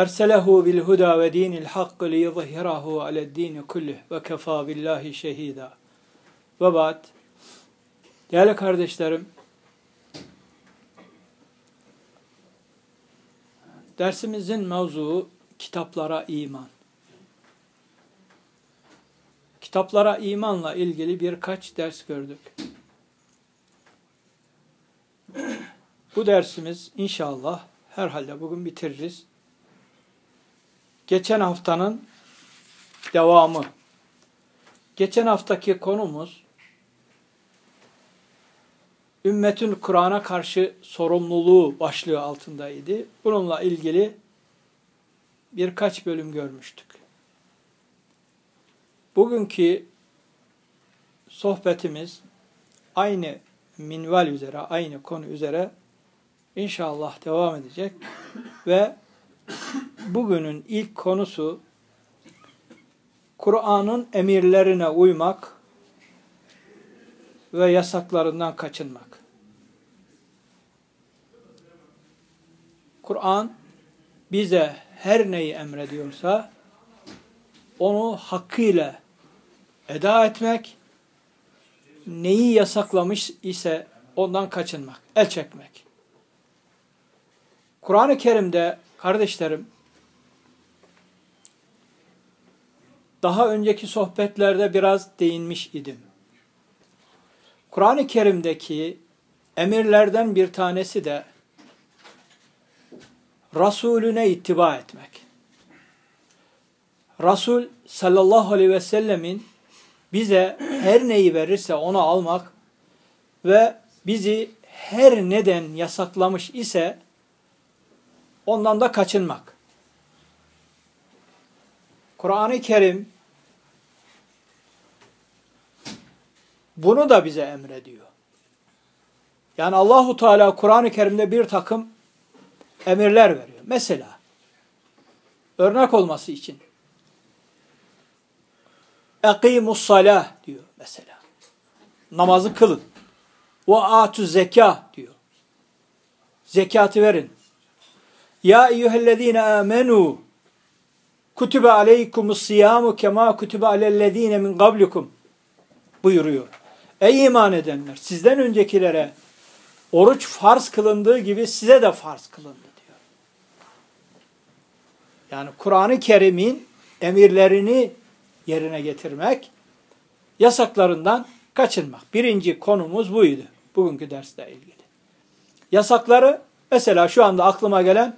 Erselehu bil huda ve dinil hakkı li yuzhirahu ale'd-din kullih ve kefa billahi şehida. Ve ba'd. Değerli kardeşlerim, dersimizin mevzuu kitaplara iman. Kitaplara imanla ilgili birkaç ders gördük. Bu dersimiz inşallah herhalde bugün bitiririz geçen haftanın devamı. Geçen haftaki konumuz ümmetin Kur'an'a karşı sorumluluğu başlığı altındaydı. Bununla ilgili birkaç bölüm görmüştük. Bugünkü sohbetimiz aynı minval üzere, aynı konu üzere inşallah devam edecek ve bugünün ilk konusu Kur'an'ın emirlerine uymak ve yasaklarından kaçınmak. Kur'an bize her neyi emrediyorsa onu hakkıyla eda etmek, neyi yasaklamış ise ondan kaçınmak, el çekmek. Kur'an-ı Kerim'de kardeşlerim daha önceki sohbetlerde biraz değinmiş idim. Kur'an-ı Kerim'deki emirlerden bir tanesi de Resulüne ittiba etmek. Resul sallallahu aleyhi ve sellemin bize her neyi verirse onu almak ve bizi her neden yasaklamış ise ondan da kaçınmak. Kur'an-ı Kerim bunu da bize emrediyor. Yani Allahu Teala Kur'an-ı Kerim'de bir takım emirler veriyor. Mesela örnek olması için Ekimus salah diyor mesela. Namazı kılın. Ve atu zeka diyor. Zekatı verin. Ya eyyühellezine amenu Kutibe aleykumus siyamu kema kutibe alellezine min qablikum buyuruyor. Ey iman edenler sizden öncekilere oruç farz kılındığı gibi size de farz kılındı diyor. Yani Kur'an-ı Kerim'in emirlerini yerine getirmek, yasaklarından kaçınmak. Birinci konumuz buydu bugünkü dersle ilgili. Yasakları mesela şu anda aklıma gelen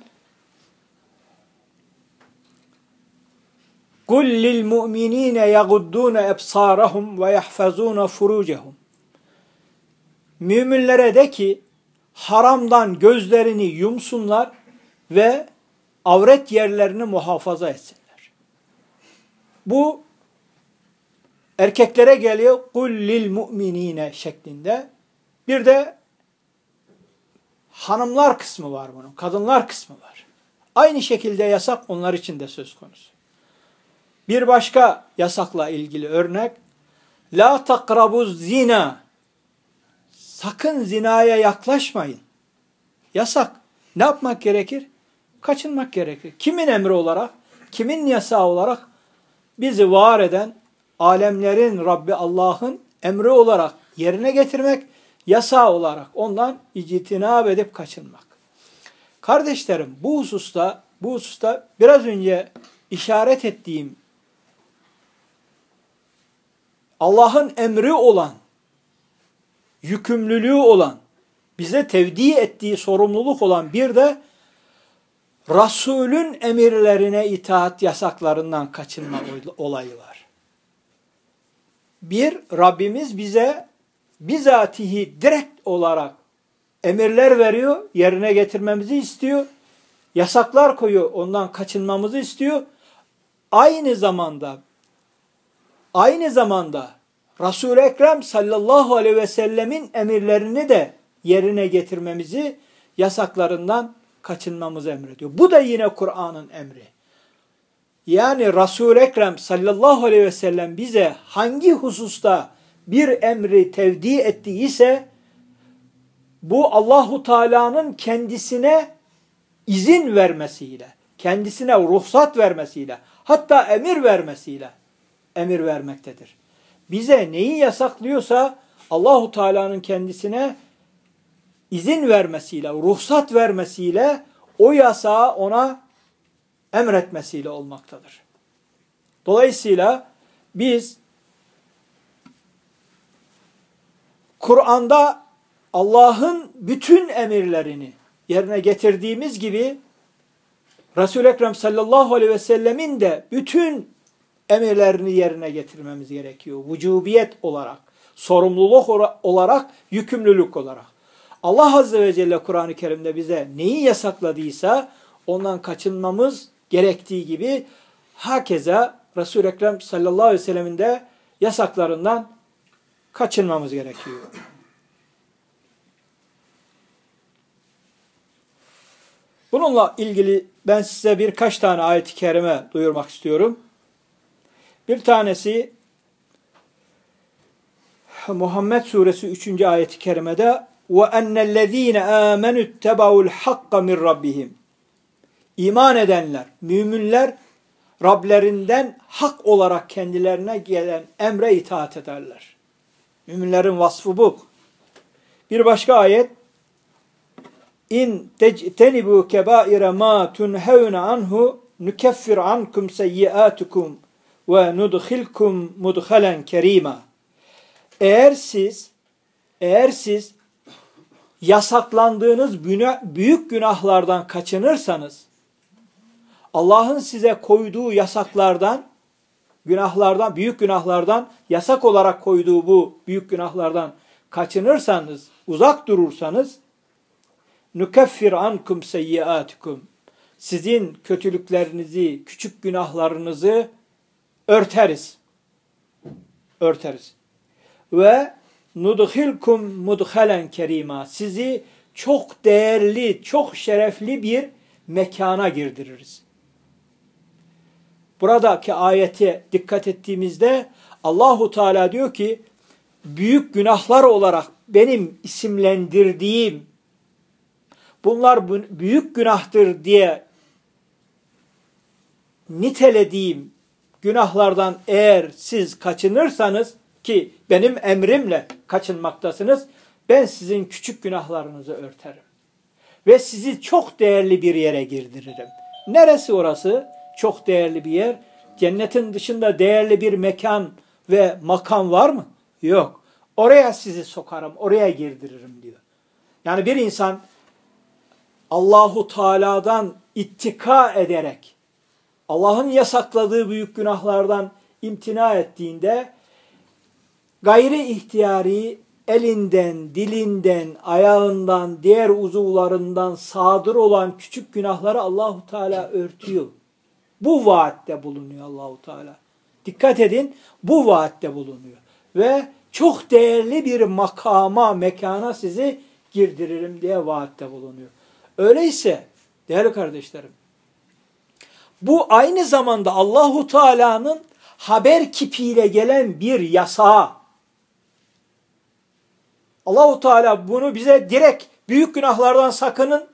قُلْ لِلْمُؤْمِنِينَ يَغُدُّونَ اَبْصَارَهُمْ وَيَحْفَظُونَ فُرُوجَهُمْ Müminlere de ki haramdan gözlerini yumsunlar ve avret yerlerini muhafaza etsinler. Bu erkeklere geliyor kul lil mu'minine şeklinde. Bir de hanımlar kısmı var bunun. Kadınlar kısmı var. Aynı şekilde yasak onlar için de söz konusu. Bir başka yasakla ilgili örnek La takrabuz zina Sakın zinaya yaklaşmayın. Yasak. Ne yapmak gerekir? Kaçınmak gerekir. Kimin emri olarak? Kimin yasağı olarak? Bizi var eden alemlerin Rabbi Allah'ın emri olarak yerine getirmek, yasağı olarak ondan icitinab edip kaçınmak. Kardeşlerim bu hususta bu hususta biraz önce işaret ettiğim Allah'ın emri olan, yükümlülüğü olan, bize tevdi ettiği sorumluluk olan bir de Resulün emirlerine itaat yasaklarından kaçınma olayı var. Bir, Rabbimiz bize bizatihi direkt olarak emirler veriyor, yerine getirmemizi istiyor. Yasaklar koyuyor, ondan kaçınmamızı istiyor. aynı zamanda aynı zamanda Resul-i Ekrem sallallahu aleyhi ve sellemin emirlerini de yerine getirmemizi yasaklarından kaçınmamızı emrediyor. Bu da yine Kur'an'ın emri. Yani Resul-i Ekrem sallallahu aleyhi ve sellem bize hangi hususta bir emri tevdi ettiyse bu Allahu Teala'nın kendisine izin vermesiyle, kendisine ruhsat vermesiyle, hatta emir vermesiyle emir vermektedir. Bize neyi yasaklıyorsa Allahu Teala'nın kendisine izin vermesiyle, ruhsat vermesiyle o yasağı ona emretmesiyle olmaktadır. Dolayısıyla biz Kur'an'da Allah'ın bütün emirlerini yerine getirdiğimiz gibi Resul-i Ekrem sallallahu aleyhi ve sellemin de bütün emirlerini yerine getirmemiz gerekiyor. Vücubiyet olarak, sorumluluk olarak, yükümlülük olarak. Allah Azze ve Celle Kur'an-ı Kerim'de bize neyi yasakladıysa ondan kaçınmamız gerektiği gibi hakeza Resul-i Ekrem sallallahu aleyhi ve sellemin de yasaklarından kaçınmamız gerekiyor. Bununla ilgili ben size birkaç tane ayet-i kerime duyurmak istiyorum. Bir tanesi Muhammed suresi 3. ayeti kerimede ve ennellezine amenu tebaul hakka min rabbihim. İman edenler, müminler Rablerinden hak olarak kendilerine gelen emre itaat ederler. Müminlerin vasfı bu. Bir başka ayet İn tectenibu kebaire ma tunhevne anhu nukeffir ankum seyyiatukum ve nudkhilkum mudhalen kerima. Eğer siz eğer siz yasaklandığınız büyük günahlardan kaçınırsanız Allah'ın size koyduğu yasaklardan günahlardan, büyük günahlardan yasak olarak koyduğu bu büyük günahlardan kaçınırsanız, uzak durursanız nukeffir ankum seyyiatikum sizin kötülüklerinizi, küçük günahlarınızı örteriz. Örteriz. Ve nudhilkum mudhalen kerima sizi çok değerli, çok şerefli bir mekana girdiririz. Buradaki ayete dikkat ettiğimizde Allahu Teala diyor ki büyük günahlar olarak benim isimlendirdiğim bunlar büyük günahtır diye nitelediğim günahlardan eğer siz kaçınırsanız ki benim emrimle kaçınmaktasınız ben sizin küçük günahlarınızı örterim. Ve sizi çok değerli bir yere girdiririm. Neresi orası? Çok değerli bir yer. Cennetin dışında değerli bir mekan ve makam var mı? Yok. Oraya sizi sokarım, oraya girdiririm diyor. Yani bir insan Allahu Teala'dan ittika ederek Allah'ın yasakladığı büyük günahlardan imtina ettiğinde gayri ihtiyari elinden, dilinden, ayağından, diğer uzuvlarından sadır olan küçük günahları Allahu Teala örtüyor. Bu vaatte bulunuyor Allahu Teala. Dikkat edin bu vaatte bulunuyor. Ve çok değerli bir makama, mekana sizi girdiririm diye vaatte bulunuyor. Öyleyse değerli kardeşlerim bu aynı zamanda Allahu Teala'nın haber kipiyle gelen bir yasa. Allahu Teala bunu bize direkt büyük günahlardan sakının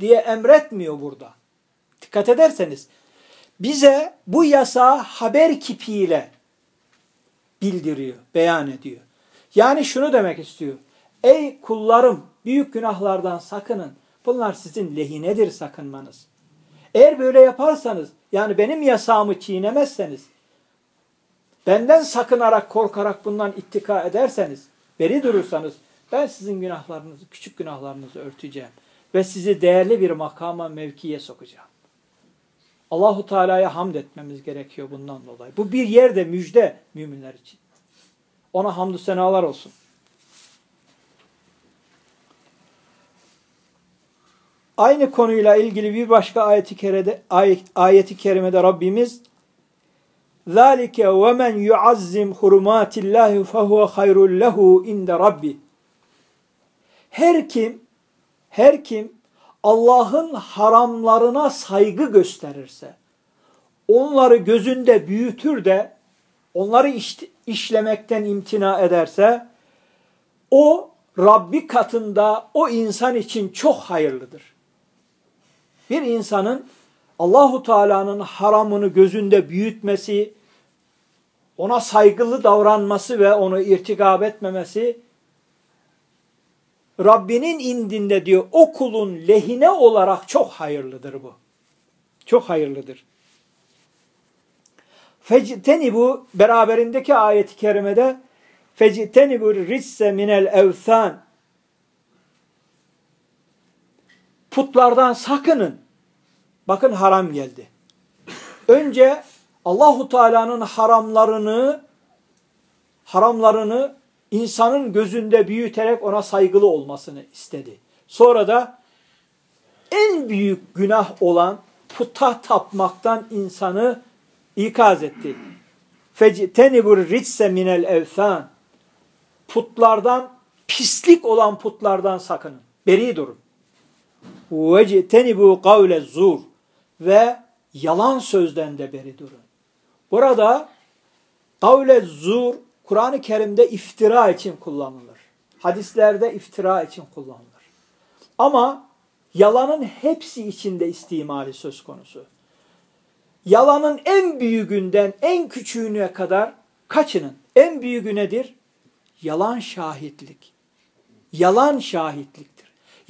diye emretmiyor burada. Dikkat ederseniz bize bu yasa haber kipiyle bildiriyor, beyan ediyor. Yani şunu demek istiyor. Ey kullarım büyük günahlardan sakının. Bunlar sizin lehinedir sakınmanız. Eğer böyle yaparsanız yani benim yasağımı çiğnemezseniz benden sakınarak korkarak bundan ittika ederseniz beri durursanız ben sizin günahlarınızı küçük günahlarınızı örteceğim ve sizi değerli bir makama mevkiye sokacağım. Allahu Teala'ya hamd etmemiz gerekiyor bundan dolayı. Bu bir yerde müjde müminler için. Ona hamdü senalar olsun. Aynı konuyla ilgili bir başka ayeti kerede ayeti kerimede Rabbimiz "Zalike ve men yuazzim hurumatillahi fehuve hayrul lehu inde rabbi." Her kim her kim Allah'ın haramlarına saygı gösterirse, onları gözünde büyütür de onları iş, işlemekten imtina ederse o Rabbi katında o insan için çok hayırlıdır. Bir insanın Allahu Teala'nın haramını gözünde büyütmesi, ona saygılı davranması ve onu irtikab etmemesi Rabbinin indinde diyor o kulun lehine olarak çok hayırlıdır bu. Çok hayırlıdır. Fecteni bu beraberindeki ayeti kerimede fecteni bu risse minel evsan putlardan sakının. Bakın haram geldi. Önce Allahu Teala'nın haramlarını haramlarını insanın gözünde büyüterek ona saygılı olmasını istedi. Sonra da en büyük günah olan puta tapmaktan insanı ikaz etti. Fectenibur ritse minel evsan. Putlardan, pislik olan putlardan sakının. Beri durun. Vectenibu kavle zur. Ve yalan sözden de beri durun. Burada kavle zur Kur'an-ı Kerim'de iftira için kullanılır. Hadislerde iftira için kullanılır. Ama yalanın hepsi içinde istimali söz konusu. Yalanın en büyüğünden en küçüğüne kadar kaçının. En büyüğü nedir? Yalan şahitlik. Yalan şahitliktir.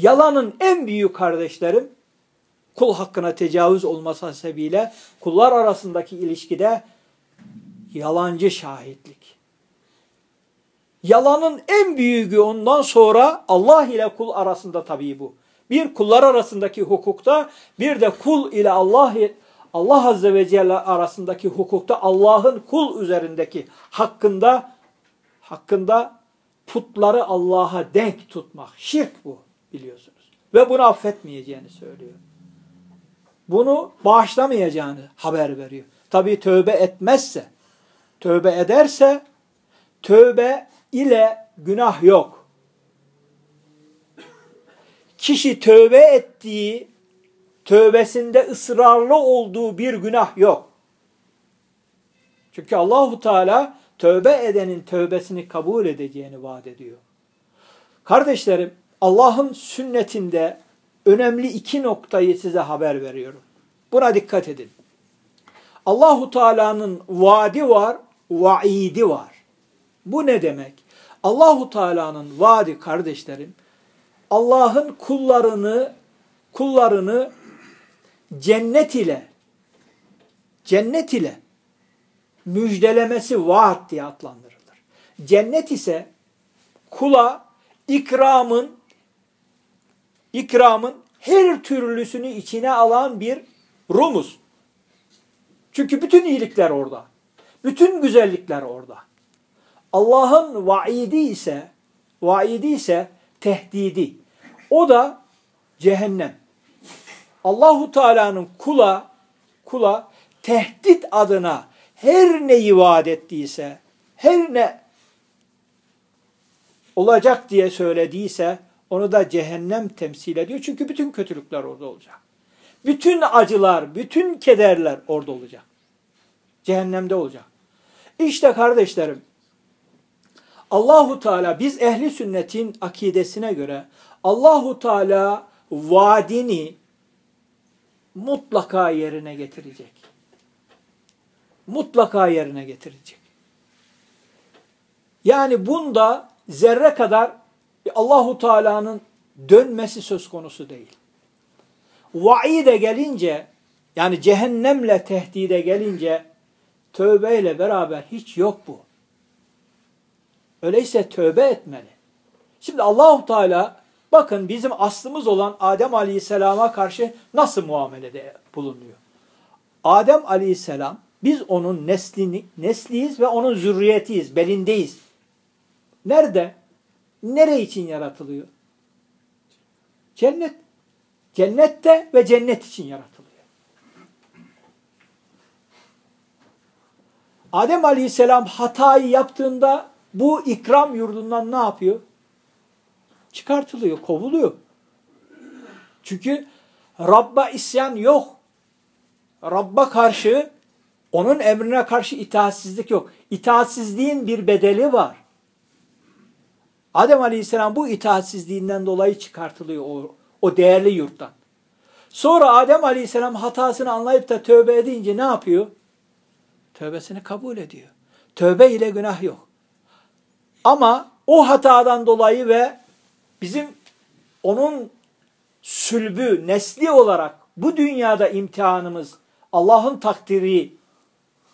Yalanın en büyük kardeşlerim kul hakkına tecavüz olması sebebiyle kullar arasındaki ilişkide yalancı şahitlik. Yalanın en büyüğü ondan sonra Allah ile kul arasında tabii bu. Bir kullar arasındaki hukukta bir de kul ile Allah Allah Azze ve Celle arasındaki hukukta Allah'ın kul üzerindeki hakkında hakkında putları Allah'a denk tutmak. Şirk bu biliyorsunuz. Ve bunu affetmeyeceğini söylüyor. Bunu bağışlamayacağını haber veriyor. Tabii tövbe etmezse, tövbe ederse tövbe ile günah yok. Kişi tövbe ettiği, tövbesinde ısrarlı olduğu bir günah yok. Çünkü Allahu Teala tövbe edenin tövbesini kabul edeceğini vaat ediyor. Kardeşlerim, Allah'ın sünnetinde önemli iki noktayı size haber veriyorum. Buna dikkat edin. Allahu Teala'nın vaadi var, vaidi var. Bu ne demek? Allahu Teala'nın vaadi kardeşlerim Allah'ın kullarını kullarını cennet ile cennet ile müjdelemesi vaat diye adlandırılır. Cennet ise kula ikramın ikramın her türlüsünü içine alan bir rumuz. Çünkü bütün iyilikler orada. Bütün güzellikler orada. Allah'ın vaidi ise vaidi ise tehdidi. O da cehennem. Allahu Teala'nın kula kula tehdit adına her neyi vaat ettiyse, her ne olacak diye söylediyse onu da cehennem temsil ediyor. Çünkü bütün kötülükler orada olacak. Bütün acılar, bütün kederler orada olacak. Cehennemde olacak. İşte kardeşlerim Allahu Teala biz ehli sünnetin akidesine göre Allahu Teala vaadini mutlaka yerine getirecek. Mutlaka yerine getirecek. Yani bunda zerre kadar Allahu Teala'nın dönmesi söz konusu değil. Vaide gelince yani cehennemle tehdide gelince tövbeyle beraber hiç yok bu. Öyleyse tövbe etmeli. Şimdi Allahu Teala bakın bizim aslımız olan Adem Aleyhisselam'a karşı nasıl muamelede bulunuyor. Adem Aleyhisselam biz onun neslini, nesliyiz ve onun zürriyetiyiz, belindeyiz. Nerede? Nere için yaratılıyor? Cennet. Cennette ve cennet için yaratılıyor. Adem Aleyhisselam hatayı yaptığında bu ikram yurdundan ne yapıyor? Çıkartılıyor, kovuluyor. Çünkü Rabb'a isyan yok. Rabb'a karşı, onun emrine karşı itaatsizlik yok. İtaatsizliğin bir bedeli var. Adem Aleyhisselam bu itaatsizliğinden dolayı çıkartılıyor o, o değerli yurttan. Sonra Adem Aleyhisselam hatasını anlayıp da tövbe edince ne yapıyor? Tövbesini kabul ediyor. Tövbe ile günah yok. Ama o hatadan dolayı ve bizim onun sülbü, nesli olarak bu dünyada imtihanımız Allah'ın takdiri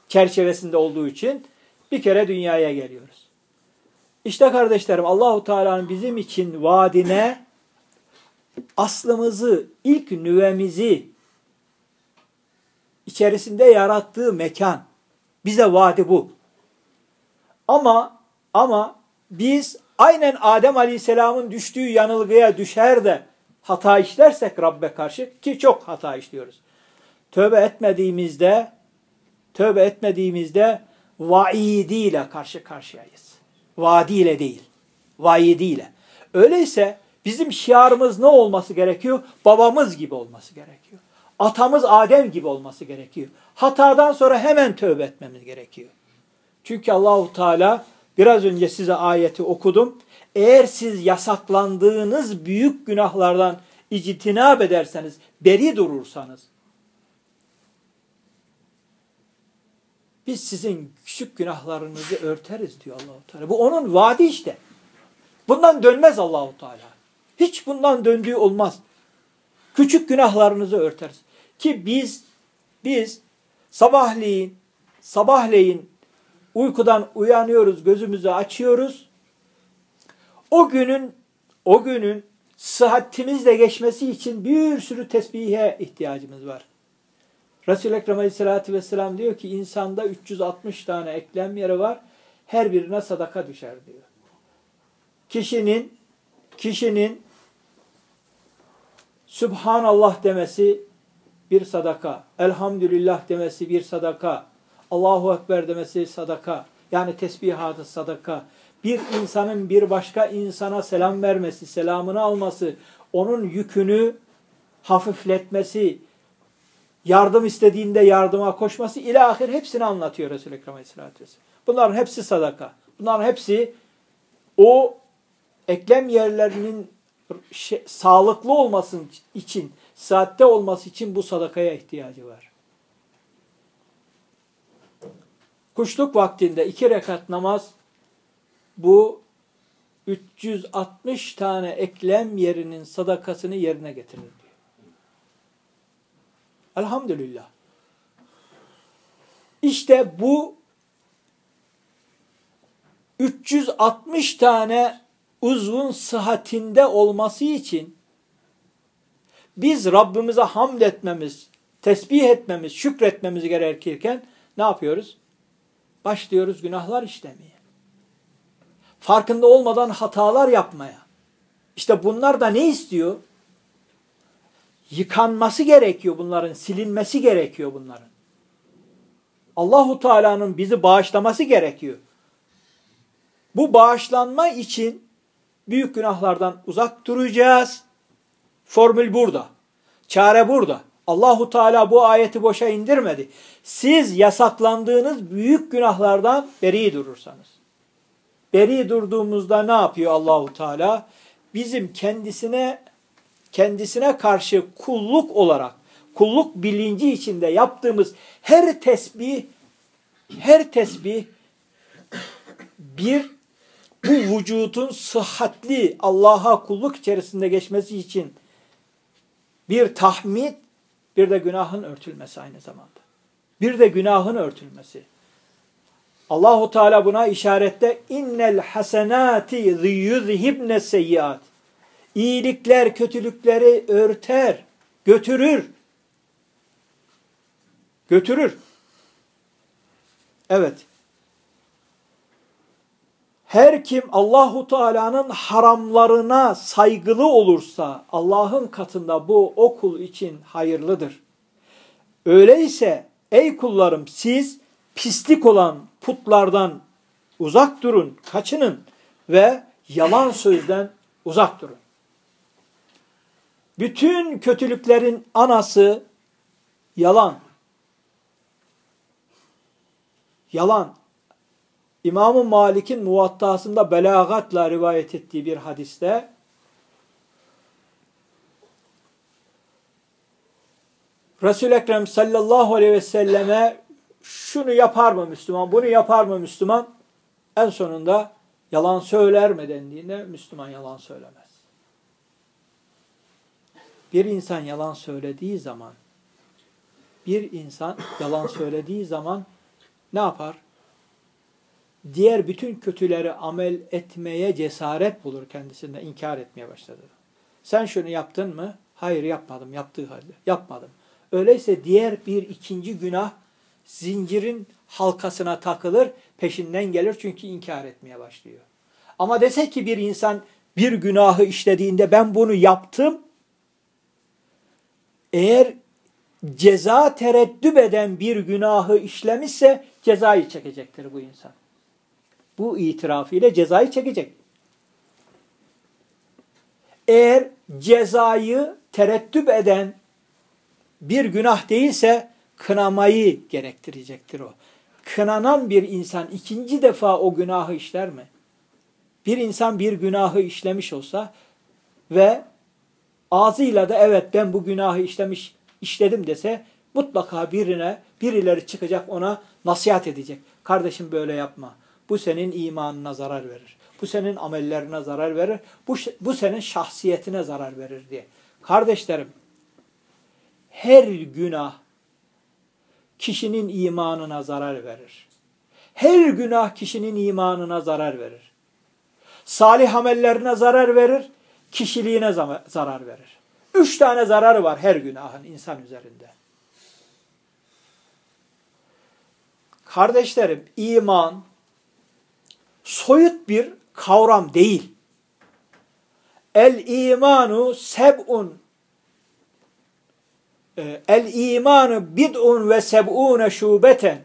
çerçevesinde olduğu için bir kere dünyaya geliyoruz. İşte kardeşlerim Allahu Teala'nın bizim için vaadine aslımızı, ilk nüvemizi içerisinde yarattığı mekan. Bize vaadi bu. Ama ama biz aynen Adem Aleyhisselam'ın düştüğü yanılgıya düşer de hata işlersek Rabbe karşı ki çok hata işliyoruz. Tövbe etmediğimizde tövbe etmediğimizde vaidiyle karşı karşıyayız. Vaadiyle değil. Vaidiyle. Öyleyse bizim şiarımız ne olması gerekiyor? Babamız gibi olması gerekiyor. Atamız Adem gibi olması gerekiyor. Hatadan sonra hemen tövbe etmemiz gerekiyor. Çünkü Allahu Teala biraz önce size ayeti okudum. Eğer siz yasaklandığınız büyük günahlardan ictinab ederseniz, beri durursanız, biz sizin küçük günahlarınızı örteriz diyor Allahu Teala. Bu onun vaadi işte. Bundan dönmez Allahu Teala. Hiç bundan döndüğü olmaz. Küçük günahlarınızı örteriz. Ki biz biz sabahleyin sabahleyin uykudan uyanıyoruz, gözümüzü açıyoruz. O günün o günün sıhhatimizle geçmesi için bir sürü tesbihe ihtiyacımız var. Resul-i Ekrem Aleyhisselatü Vesselam diyor ki insanda 360 tane eklem yeri var. Her birine sadaka düşer diyor. Kişinin kişinin Subhanallah demesi bir sadaka. Elhamdülillah demesi bir sadaka. Allahu Ekber demesi sadaka. Yani tesbihatı sadaka. Bir insanın bir başka insana selam vermesi, selamını alması, onun yükünü hafifletmesi, yardım istediğinde yardıma koşması ilahir hepsini anlatıyor Resul-i Ekrem Aleyhisselatü Vesselam. Bunların hepsi sadaka. Bunların hepsi o eklem yerlerinin şey, sağlıklı olması için, saatte olması için bu sadakaya ihtiyacı var. Kuşluk vaktinde iki rekat namaz bu 360 tane eklem yerinin sadakasını yerine getirir. Elhamdülillah. İşte bu 360 tane uzvun sıhhatinde olması için biz Rabbimize hamd etmemiz, tesbih etmemiz, şükretmemiz gerekirken ne yapıyoruz? Başlıyoruz günahlar işlemeye. Farkında olmadan hatalar yapmaya. İşte bunlar da ne istiyor? Yıkanması gerekiyor bunların, silinmesi gerekiyor bunların. Allahu Teala'nın bizi bağışlaması gerekiyor. Bu bağışlanma için büyük günahlardan uzak duracağız. Formül burada. Çare burada. Allahu Teala bu ayeti boşa indirmedi. Siz yasaklandığınız büyük günahlardan beri durursanız. Beri durduğumuzda ne yapıyor Allahu Teala? Bizim kendisine kendisine karşı kulluk olarak, kulluk bilinci içinde yaptığımız her tesbih her tesbih bir bu vücudun sıhhatli Allah'a kulluk içerisinde geçmesi için bir tahmid, bir de günahın örtülmesi aynı zamanda. Bir de günahın örtülmesi. Allahu Teala buna işarette innel hasenati yuzhibne seyyiat. İyilikler kötülükleri örter, götürür. Götürür. Evet. Her kim Allahu Teala'nın haramlarına saygılı olursa Allah'ın katında bu okul için hayırlıdır. Öyleyse ey kullarım siz pislik olan putlardan uzak durun, kaçının ve yalan sözden uzak durun. Bütün kötülüklerin anası yalan. Yalan. İmam-ı Malik'in muvattasında belagatla rivayet ettiği bir hadiste Resul-i Ekrem sallallahu aleyhi ve selleme şunu yapar mı Müslüman, bunu yapar mı Müslüman? En sonunda yalan söyler mi dendiğinde Müslüman yalan söylemez. Bir insan yalan söylediği zaman bir insan yalan söylediği zaman ne yapar? Diğer bütün kötüleri amel etmeye cesaret bulur kendisinde, inkar etmeye başladı. Sen şunu yaptın mı? Hayır yapmadım, yaptığı halde. Yapmadım. Öyleyse diğer bir ikinci günah zincirin halkasına takılır, peşinden gelir çünkü inkar etmeye başlıyor. Ama dese ki bir insan bir günahı işlediğinde ben bunu yaptım, eğer ceza tereddüt eden bir günahı işlemişse cezayı çekecektir bu insan. Bu itirafıyla cezayı çekecek. Eğer cezayı tereddüt eden bir günah değilse kınamayı gerektirecektir o. Kınanan bir insan ikinci defa o günahı işler mi? Bir insan bir günahı işlemiş olsa ve ağzıyla da evet ben bu günahı işlemiş işledim dese mutlaka birine birileri çıkacak ona nasihat edecek. Kardeşim böyle yapma. Bu senin imanına zarar verir. Bu senin amellerine zarar verir. Bu, bu senin şahsiyetine zarar verir diye. Kardeşlerim her günah kişinin imanına zarar verir. Her günah kişinin imanına zarar verir. Salih amellerine zarar verir, kişiliğine zarar verir. Üç tane zararı var her günahın insan üzerinde. Kardeşlerim, iman soyut bir kavram değil. El imanu seb'un ee, El imanu bid'un ve seb'une şubeten.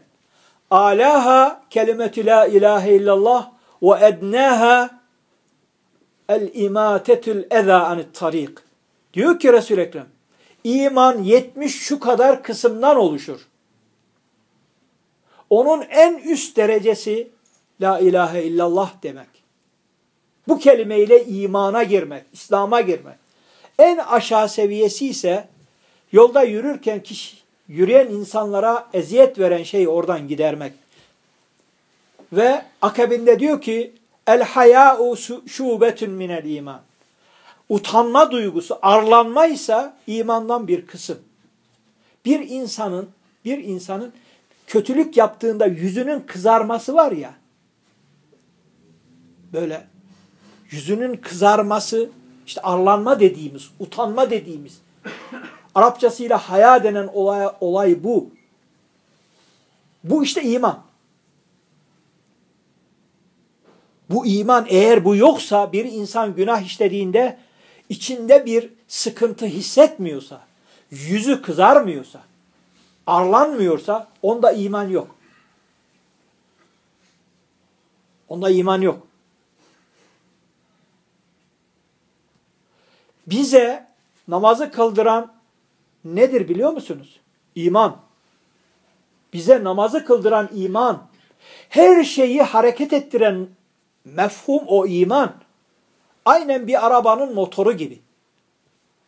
Alaha kelimetü la ilahe illallah ve ednaha el imatetül eza anit tarik. Diyor ki Resul Ekrem, iman 70 şu kadar kısımdan oluşur. Onun en üst derecesi la ilahe illallah demek. Bu kelimeyle imana girmek, İslam'a girmek. En aşağı seviyesi ise Yolda yürürken kişi, yürüyen insanlara eziyet veren şeyi oradan gidermek. Ve akabinde diyor ki el haya'u şubetun minel iman. Utanma duygusu, arlanma ise imandan bir kısım. Bir insanın bir insanın kötülük yaptığında yüzünün kızarması var ya. Böyle yüzünün kızarması, işte arlanma dediğimiz, utanma dediğimiz Arapçasıyla haya denen olay, olay bu. Bu işte iman. Bu iman eğer bu yoksa bir insan günah işlediğinde içinde bir sıkıntı hissetmiyorsa, yüzü kızarmıyorsa, arlanmıyorsa onda iman yok. Onda iman yok. Bize namazı kıldıran nedir biliyor musunuz? İman. Bize namazı kıldıran iman. Her şeyi hareket ettiren mefhum o iman. Aynen bir arabanın motoru gibi.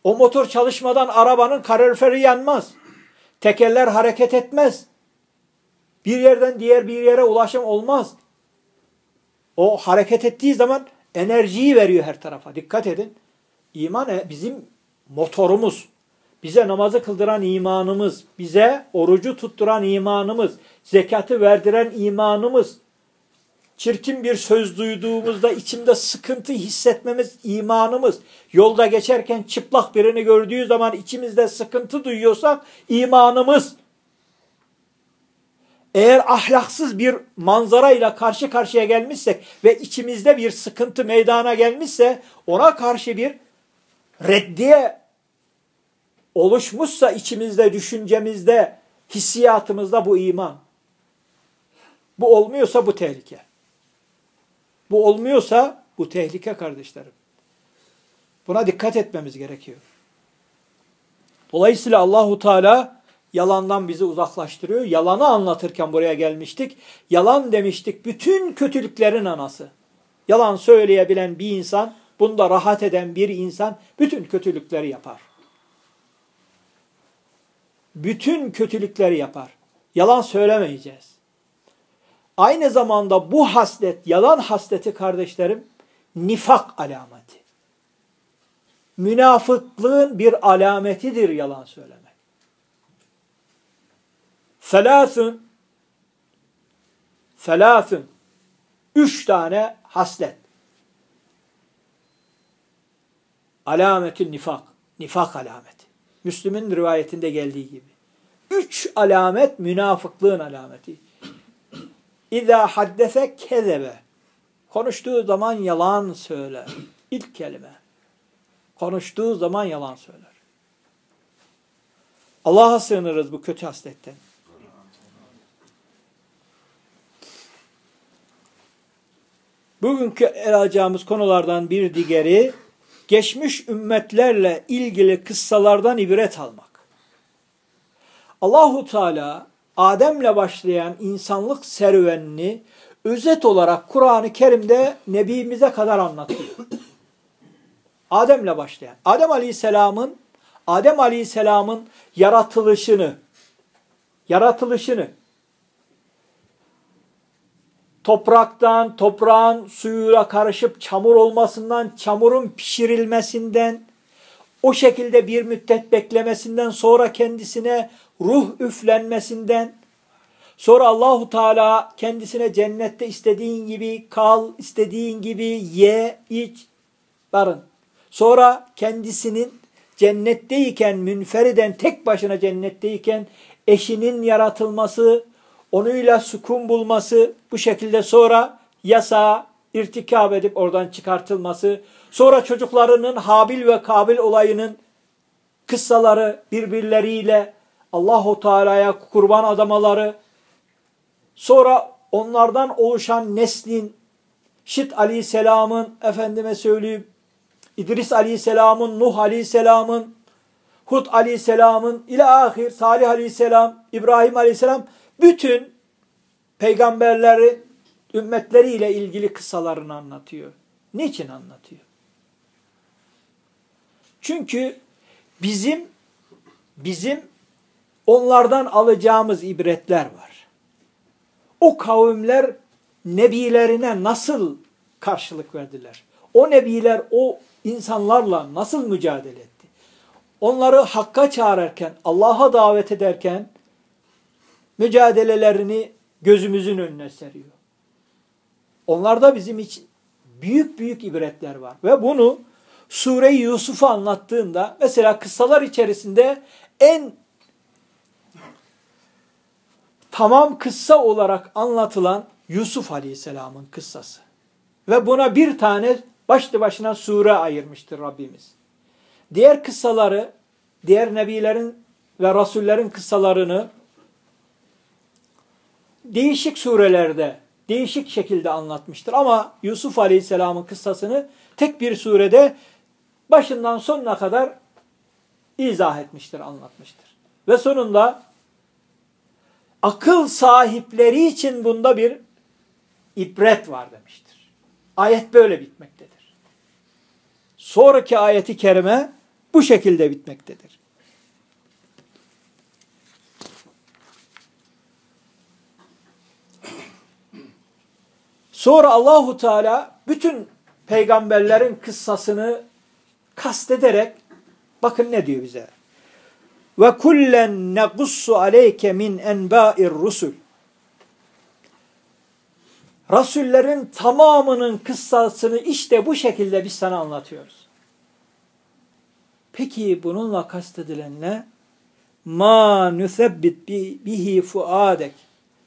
O motor çalışmadan arabanın kaloriferi yanmaz. Tekerler hareket etmez. Bir yerden diğer bir yere ulaşım olmaz. O hareket ettiği zaman enerjiyi veriyor her tarafa. Dikkat edin. İman e, bizim motorumuz bize namazı kıldıran imanımız, bize orucu tutturan imanımız, zekatı verdiren imanımız, çirkin bir söz duyduğumuzda içimde sıkıntı hissetmemiz imanımız, yolda geçerken çıplak birini gördüğü zaman içimizde sıkıntı duyuyorsak imanımız, eğer ahlaksız bir manzarayla karşı karşıya gelmişsek ve içimizde bir sıkıntı meydana gelmişse ona karşı bir reddiye oluşmuşsa içimizde, düşüncemizde, hissiyatımızda bu iman. Bu olmuyorsa bu tehlike. Bu olmuyorsa bu tehlike kardeşlerim. Buna dikkat etmemiz gerekiyor. Dolayısıyla Allahu Teala yalandan bizi uzaklaştırıyor. Yalanı anlatırken buraya gelmiştik. Yalan demiştik bütün kötülüklerin anası. Yalan söyleyebilen bir insan, bunda rahat eden bir insan bütün kötülükleri yapar. Bütün kötülükleri yapar. Yalan söylemeyeceğiz. Aynı zamanda bu haslet, yalan hasleti kardeşlerim, nifak alameti. Münafıklığın bir alametidir yalan söylemek. Selâsün, selâsün, üç tane haslet. Alametün nifak, nifak alameti. Müslüm'ün rivayetinde geldiği gibi. Üç alamet münafıklığın alameti. İza haddese kezebe. Konuştuğu zaman yalan söyler. İlk kelime. Konuştuğu zaman yalan söyler. Allah'a sığınırız bu kötü hasletten. Bugünkü ele alacağımız konulardan bir diğeri geçmiş ümmetlerle ilgili kıssalardan ibret almak. Allahu Teala Adem'le başlayan insanlık serüvenini özet olarak Kur'an-ı Kerim'de Nebimize kadar anlatıyor. Adem'le başlayan. Adem Aleyhisselam'ın Adem Aleyhisselam'ın yaratılışını yaratılışını topraktan, toprağın suyuyla karışıp çamur olmasından, çamurun pişirilmesinden, o şekilde bir müddet beklemesinden sonra kendisine ruh üflenmesinden, sonra Allahu Teala kendisine cennette istediğin gibi kal, istediğin gibi ye, iç, barın. Sonra kendisinin cennetteyken, münferiden tek başına cennetteyken eşinin yaratılması, onuyla sukun bulması, bu şekilde sonra yasa irtikab edip oradan çıkartılması, sonra çocuklarının Habil ve Kabil olayının kıssaları birbirleriyle Allahu Teala'ya kurban adamaları, sonra onlardan oluşan neslin Şit Aleyhisselam'ın efendime söyleyeyim İdris Aleyhisselam'ın, Nuh Aleyhisselam'ın, Hud Aleyhisselam'ın, ila ahir Salih Aleyhisselam, İbrahim Aleyhisselam bütün peygamberleri ümmetleriyle ilgili kıssalarını anlatıyor. Niçin anlatıyor? Çünkü bizim bizim onlardan alacağımız ibretler var. O kavimler nebilerine nasıl karşılık verdiler? O nebiler o insanlarla nasıl mücadele etti? Onları hakka çağırırken, Allah'a davet ederken mücadelelerini gözümüzün önüne seriyor. Onlarda bizim için büyük büyük ibretler var. Ve bunu Sure-i Yusuf'u anlattığında mesela kıssalar içerisinde en tamam kıssa olarak anlatılan Yusuf Aleyhisselam'ın kıssası. Ve buna bir tane başlı başına sure ayırmıştır Rabbimiz. Diğer kıssaları, diğer nebilerin ve rasullerin kıssalarını değişik surelerde, değişik şekilde anlatmıştır. Ama Yusuf Aleyhisselam'ın kıssasını tek bir surede başından sonuna kadar izah etmiştir, anlatmıştır. Ve sonunda akıl sahipleri için bunda bir ibret var demiştir. Ayet böyle bitmektedir. Sonraki ayeti kerime bu şekilde bitmektedir. Sonra Allahu Teala bütün peygamberlerin kıssasını kastederek bakın ne diyor bize. Ve kullen negussu aleyke min enba'ir rusul. Rasullerin tamamının kıssasını işte bu şekilde biz sana anlatıyoruz. Peki bununla kastedilen ne? Ma nüsebbit bihi fuadek.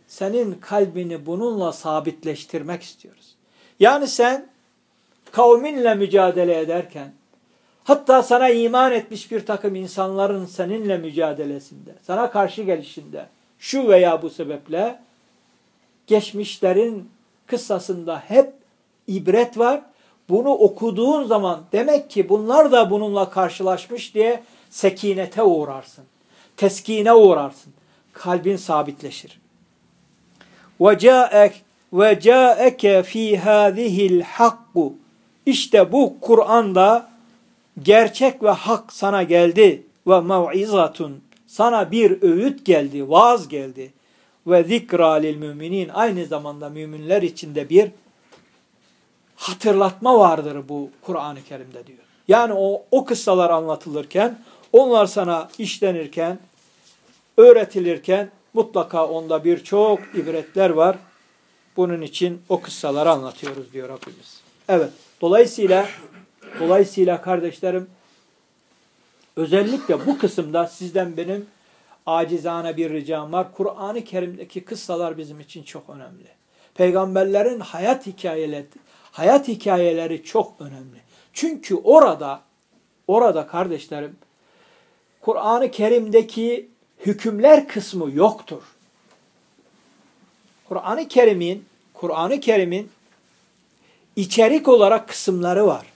Senin kalbini bununla sabitleştirmek istiyoruz. Yani sen kavminle mücadele ederken, hatta sana iman etmiş bir takım insanların seninle mücadelesinde, sana karşı gelişinde, şu veya bu sebeple geçmişlerin kıssasında hep ibret var. Bunu okuduğun zaman demek ki bunlar da bununla karşılaşmış diye sekinete uğrarsın. Teskine uğrarsın. Kalbin sabitleşir. وَجَاءَكْ وَجَاءَكَ ف۪ي هَذِهِ الْحَقُّ İşte bu Kur'an'da gerçek ve hak sana geldi ve mev'izatun sana bir öğüt geldi, vaaz geldi ve zikra lil müminin aynı zamanda müminler içinde bir hatırlatma vardır bu Kur'an-ı Kerim'de diyor. Yani o, o kıssalar anlatılırken, onlar sana işlenirken, öğretilirken mutlaka onda birçok ibretler var. Bunun için o kıssaları anlatıyoruz diyor Rabbimiz. Evet, dolayısıyla dolayısıyla kardeşlerim özellikle bu kısımda sizden benim acizane bir ricam var. Kur'an-ı Kerim'deki kıssalar bizim için çok önemli. Peygamberlerin hayat hikayeleri, hayat hikayeleri çok önemli. Çünkü orada, orada kardeşlerim, Kur'an-ı Kerim'deki hükümler kısmı yoktur. Kur'an-ı Kerim'in Kur'an-ı Kerim'in içerik olarak kısımları var.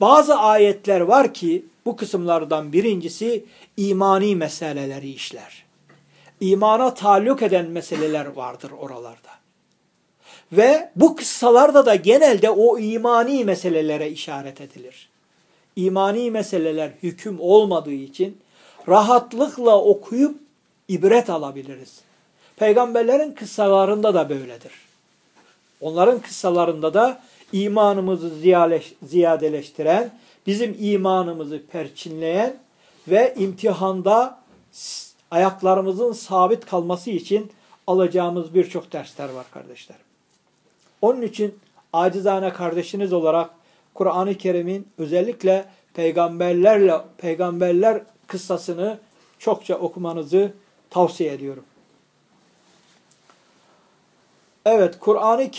Bazı ayetler var ki bu kısımlardan birincisi imani meseleleri işler. İmana taalluk eden meseleler vardır oralarda. Ve bu kıssalarda da genelde o imani meselelere işaret edilir. İmani meseleler hüküm olmadığı için rahatlıkla okuyup ibret alabiliriz. Peygamberlerin kıssalarında da böyledir. Onların kıssalarında da imanımızı ziyadeleştiren, bizim imanımızı perçinleyen ve imtihanda ayaklarımızın sabit kalması için alacağımız birçok dersler var kardeşlerim. Onun için acizane kardeşiniz olarak Kur'an-ı Kerim'in özellikle peygamberlerle peygamberler kıssasını çokça okumanızı tavsiye ediyorum. Evet, Kur'an-ı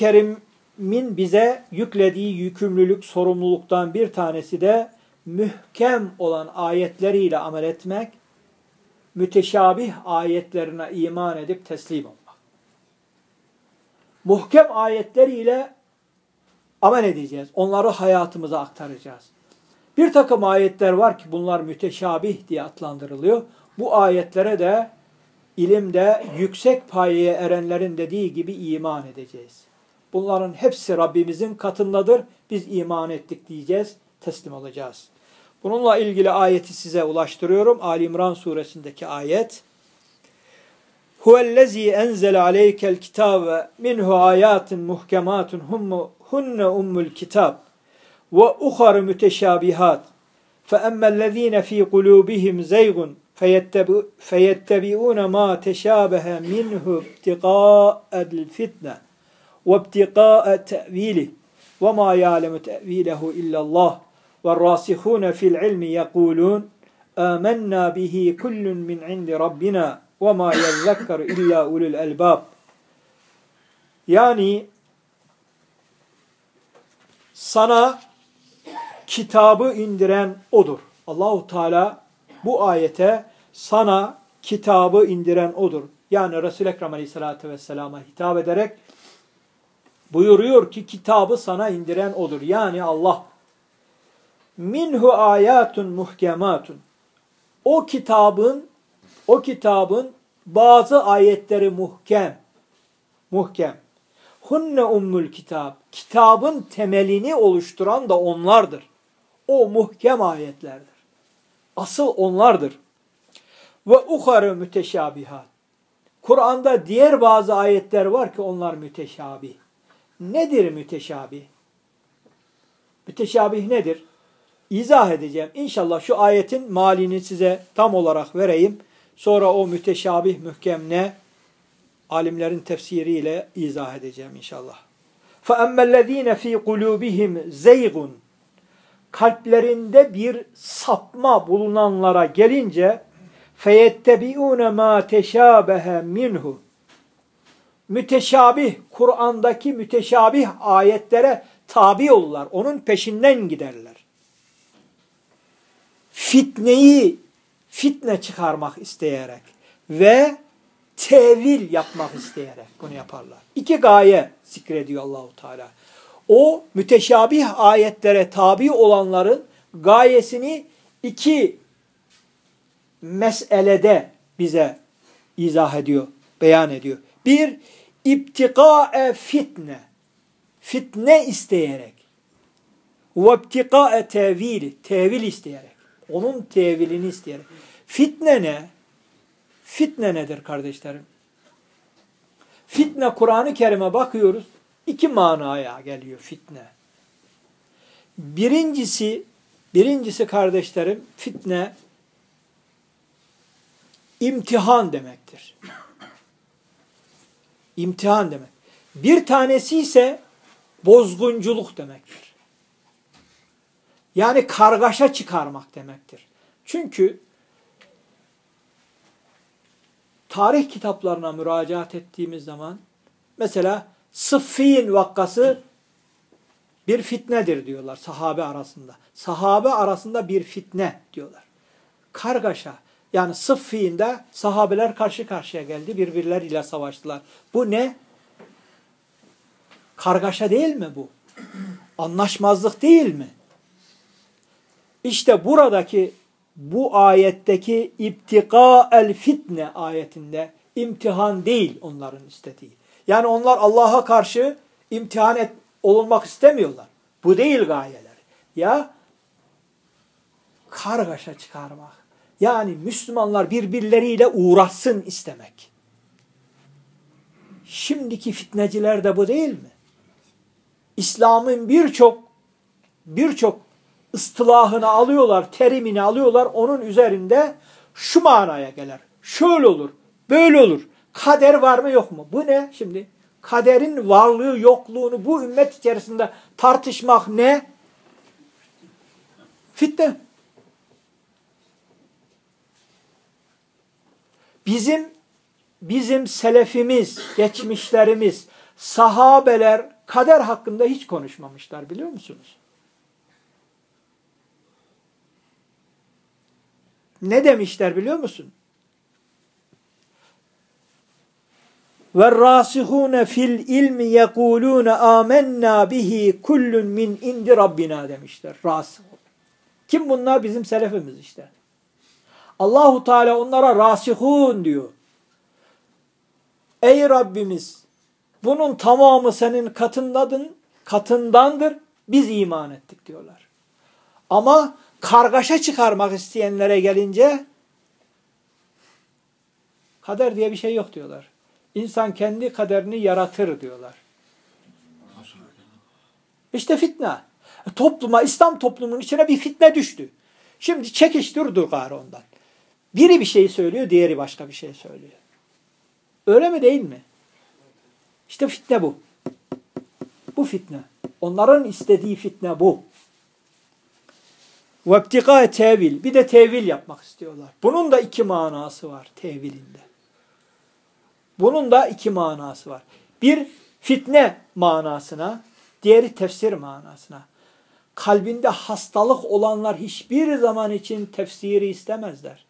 Kerim'in bize yüklediği yükümlülük, sorumluluktan bir tanesi de mühkem olan ayetleriyle amel etmek, müteşabih ayetlerine iman edip teslim olmak. Muhkem ayetleriyle amel edeceğiz. Onları hayatımıza aktaracağız. Bir takım ayetler var ki bunlar müteşabih diye adlandırılıyor. Bu ayetlere de ilimde yüksek payeye erenlerin dediği gibi iman edeceğiz. Bunların hepsi Rabbimizin katındadır. Biz iman ettik diyeceğiz, teslim olacağız. Bununla ilgili ayeti size ulaştırıyorum. Ali İmran suresindeki ayet. Huvellezî enzele aleykel kitâbe minhu âyâtin muhkematun hunne ummul kitab ve uhar müteşabihat. فَأَمَّا الَّذ۪ينَ ف۪ي قُلُوبِهِمْ زَيْغٌ فَيَتَّبِعُونَ مَا تَشَابَهَ مِنْهُ ابْتِقَاءَ الْفِتْنَةِ وَابْتِقَاءَ تَأْوِيلِهِ وَمَا يَعْلَمُ تَأْوِيلَهُ إِلَّا اللّٰهِ وَالرَّاسِخُونَ فِي الْعِلْمِ يَقُولُونَ آمَنَّا بِهِ كُلٌّ مِنْ عِنْدِ رَبِّنَا وَمَا يَذَّكَّرُ إِلَّا أُولُو الْأَلْبَابِ Yani sana kitabı indiren odur. Allahu Teala bu ayete sana kitabı indiren odur. Yani Resul-i Ekrem Aleyhisselatü Vesselam'a hitap ederek buyuruyor ki kitabı sana indiren odur. Yani Allah. Minhu ayatun muhkematun. O kitabın o kitabın bazı ayetleri muhkem. Muhkem. Hunne ummul kitab. Kitabın temelini oluşturan da onlardır. O muhkem ayetlerdir. Asıl onlardır. Ve uharı müteşabihat. Kur'an'da diğer bazı ayetler var ki onlar müteşabih. Nedir müteşabih? Müteşabih nedir? İzah edeceğim. İnşallah şu ayetin malini size tam olarak vereyim. Sonra o müteşabih mühkem ne? Alimlerin tefsiriyle izah edeceğim inşallah. فَأَمَّا الَّذ۪ينَ ف۪ي قُلُوبِهِمْ زَيْغٌ Kalplerinde bir sapma bulunanlara gelince فَيَتَّبِعُونَ مَا تَشَابَهَ minhu Müteşabih, Kur'an'daki müteşabih ayetlere tabi olurlar. Onun peşinden giderler. Fitneyi, fitne çıkarmak isteyerek ve tevil yapmak isteyerek bunu yaparlar. İki gaye zikrediyor Allahu Teala. O müteşabih ayetlere tabi olanların gayesini iki meselede bize izah ediyor, beyan ediyor. Bir, iptikae fitne. Fitne isteyerek. Ve iptikae tevil. Tevil isteyerek. Onun tevilini isteyerek. Fitne ne? Fitne nedir kardeşlerim? Fitne Kur'an-ı Kerim'e bakıyoruz. iki manaya geliyor fitne. Birincisi, birincisi kardeşlerim fitne imtihan demektir. İmtihan demek. Bir tanesi ise bozgunculuk demektir. Yani kargaşa çıkarmak demektir. Çünkü tarih kitaplarına müracaat ettiğimiz zaman mesela Sıffin vakkası bir fitnedir diyorlar sahabe arasında. Sahabe arasında bir fitne diyorlar. Kargaşa. Yani Sıffin'de sahabeler karşı karşıya geldi. Birbirleriyle savaştılar. Bu ne? Kargaşa değil mi bu? Anlaşmazlık değil mi? İşte buradaki bu ayetteki iptika el fitne ayetinde imtihan değil onların istediği. Yani onlar Allah'a karşı imtihan et, olunmak istemiyorlar. Bu değil gayeler. Ya kargaşa çıkarmak. Yani Müslümanlar birbirleriyle uğraşsın istemek. Şimdiki fitneciler de bu değil mi? İslam'ın birçok birçok ıstılahını alıyorlar, terimini alıyorlar. Onun üzerinde şu manaya gelir. Şöyle olur, böyle olur. Kader var mı yok mu? Bu ne şimdi? Kaderin varlığı yokluğunu bu ümmet içerisinde tartışmak ne? Fitne. Bizim bizim selefimiz, geçmişlerimiz, sahabeler kader hakkında hiç konuşmamışlar biliyor musunuz? Ne demişler biliyor musun? Ve rasihune fil ilmi yekulune amennâ bihi kullun min indi rabbina demişler. Rasihun. Kim bunlar? Bizim selefimiz işte. Allahu Teala onlara rasihun diyor. Ey Rabbimiz bunun tamamı senin katındadın, katındandır. Biz iman ettik diyorlar. Ama kargaşa çıkarmak isteyenlere gelince kader diye bir şey yok diyorlar. İnsan kendi kaderini yaratır diyorlar. İşte fitne. Topluma, İslam toplumunun içine bir fitne düştü. Şimdi çekiş durdu gari ondan. Biri bir şey söylüyor, diğeri başka bir şey söylüyor. Öyle mi değil mi? İşte fitne bu. Bu fitne. Onların istediği fitne bu. Vebtika tevil. Bir de tevil yapmak istiyorlar. Bunun da iki manası var tevilinde. Bunun da iki manası var. Bir fitne manasına, diğeri tefsir manasına. Kalbinde hastalık olanlar hiçbir zaman için tefsiri istemezler.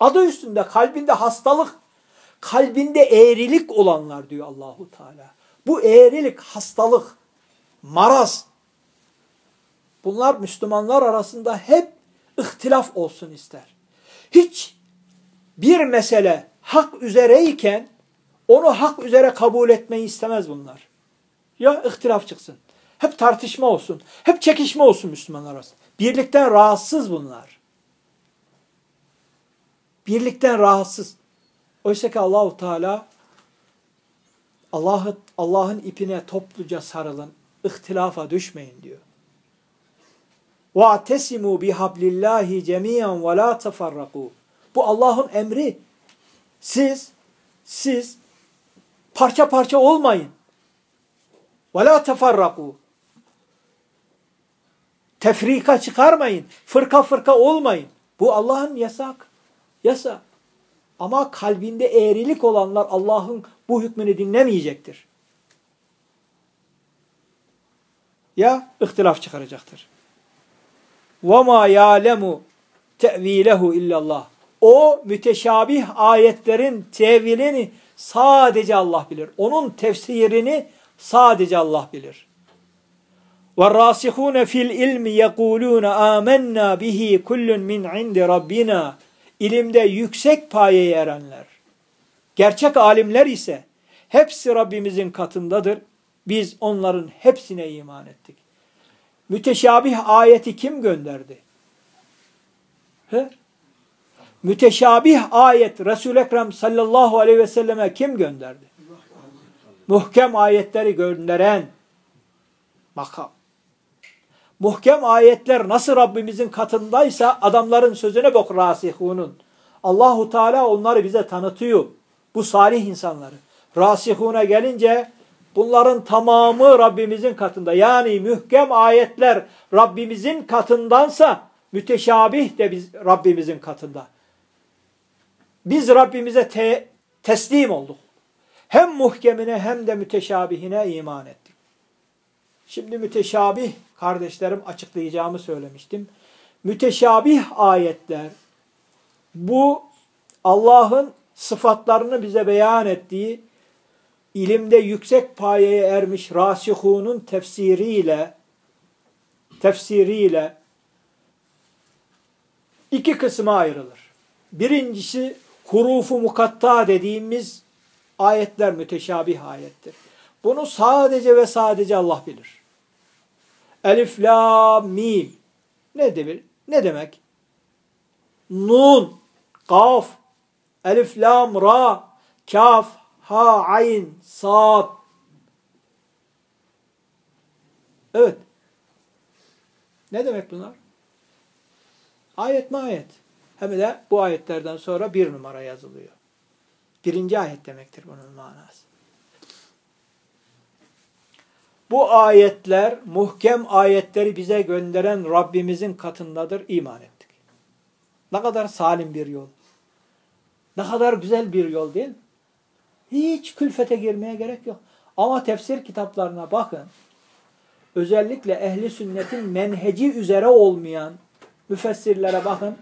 Adı üstünde kalbinde hastalık, kalbinde eğrilik olanlar diyor Allahu Teala. Bu eğrilik, hastalık, maraz. Bunlar Müslümanlar arasında hep ihtilaf olsun ister. Hiç bir mesele hak üzereyken onu hak üzere kabul etmeyi istemez bunlar. Ya ihtilaf çıksın. Hep tartışma olsun. Hep çekişme olsun Müslümanlar arasında. Birlikten rahatsız bunlar. Birlikten rahatsız. Oysa ki Allahu Teala Allah'ın Allah'ın ipine topluca sarılın, ihtilafa düşmeyin diyor. وَاَعْتَسِمُوا بِحَبْلِ اللّٰهِ جَمِيعًا وَلَا تَفَرَّقُوا Bu Allah'ın emri. Siz, siz parça parça olmayın. وَلَا تَفَرَّقُوا Tefrika çıkarmayın. Fırka fırka olmayın. Bu Allah'ın yasak. Yasa. Ama kalbinde eğrilik olanlar Allah'ın bu hükmünü dinlemeyecektir. Ya ihtilaf çıkaracaktır. وَمَا يَعْلَمُ تَعْو۪يلَهُ illallah. O müteşabih ayetlerin tevilini sadece Allah bilir. Onun tefsirini sadece Allah bilir. وَالرَّاسِخُونَ fil ilmi يَقُولُونَ آمَنَّا bihi kullun min indi rabbina. İlimde yüksek payeye erenler. Gerçek alimler ise hepsi Rabbimizin katındadır. Biz onların hepsine iman ettik. Müteşabih ayeti kim gönderdi? He? Müteşabih ayet Resul-i Ekrem sallallahu aleyhi ve selleme kim gönderdi? Muhkem ayetleri gönderen makam. Muhkem ayetler nasıl Rabbimizin katındaysa adamların sözüne bak rasihunun. Allahu Teala onları bize tanıtıyor. Bu salih insanları. Rasihuna gelince bunların tamamı Rabbimizin katında. Yani mühkem ayetler Rabbimizin katındansa müteşabih de biz Rabbimizin katında. Biz Rabbimize te teslim olduk. Hem muhkemine hem de müteşabihine iman ettik. Şimdi müteşabih kardeşlerim açıklayacağımı söylemiştim. Müteşabih ayetler bu Allah'ın sıfatlarını bize beyan ettiği ilimde yüksek payeye ermiş rasihunun tefsiriyle tefsiriyle iki kısma ayrılır. Birincisi hurufu mukatta dediğimiz ayetler müteşabih ayettir. Bunu sadece ve sadece Allah bilir. Elif, la, mim. Ne demek? Ne demek? Nun, kaf, elif, lam, ra, kaf, ha, ayn, sad. Evet. Ne demek bunlar? Ayet mi ayet? Hem de bu ayetlerden sonra bir numara yazılıyor. Birinci ayet demektir bunun manası. Bu ayetler, muhkem ayetleri bize gönderen Rabbimizin katındadır, iman ettik. Ne kadar salim bir yol. Ne kadar güzel bir yol değil mi? Hiç külfete girmeye gerek yok. Ama tefsir kitaplarına bakın. Özellikle ehli sünnetin menheci üzere olmayan müfessirlere bakın.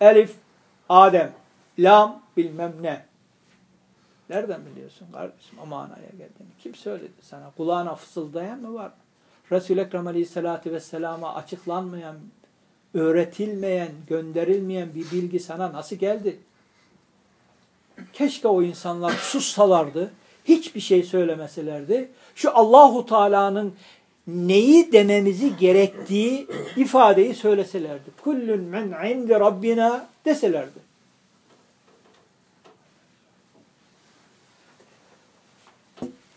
Elif, Adem, Lam bilmem ne. Nereden biliyorsun kardeşim o manaya geldiğini? Kim söyledi sana? Kulağına fısıldayan mı var? Resul-i Ekrem Aleyhisselatü Vesselam'a açıklanmayan, öğretilmeyen, gönderilmeyen bir bilgi sana nasıl geldi? Keşke o insanlar sussalardı, hiçbir şey söylemeselerdi. Şu Allahu Teala'nın neyi dememizi gerektiği ifadeyi söyleselerdi. Kullun min indi rabbina deselerdi.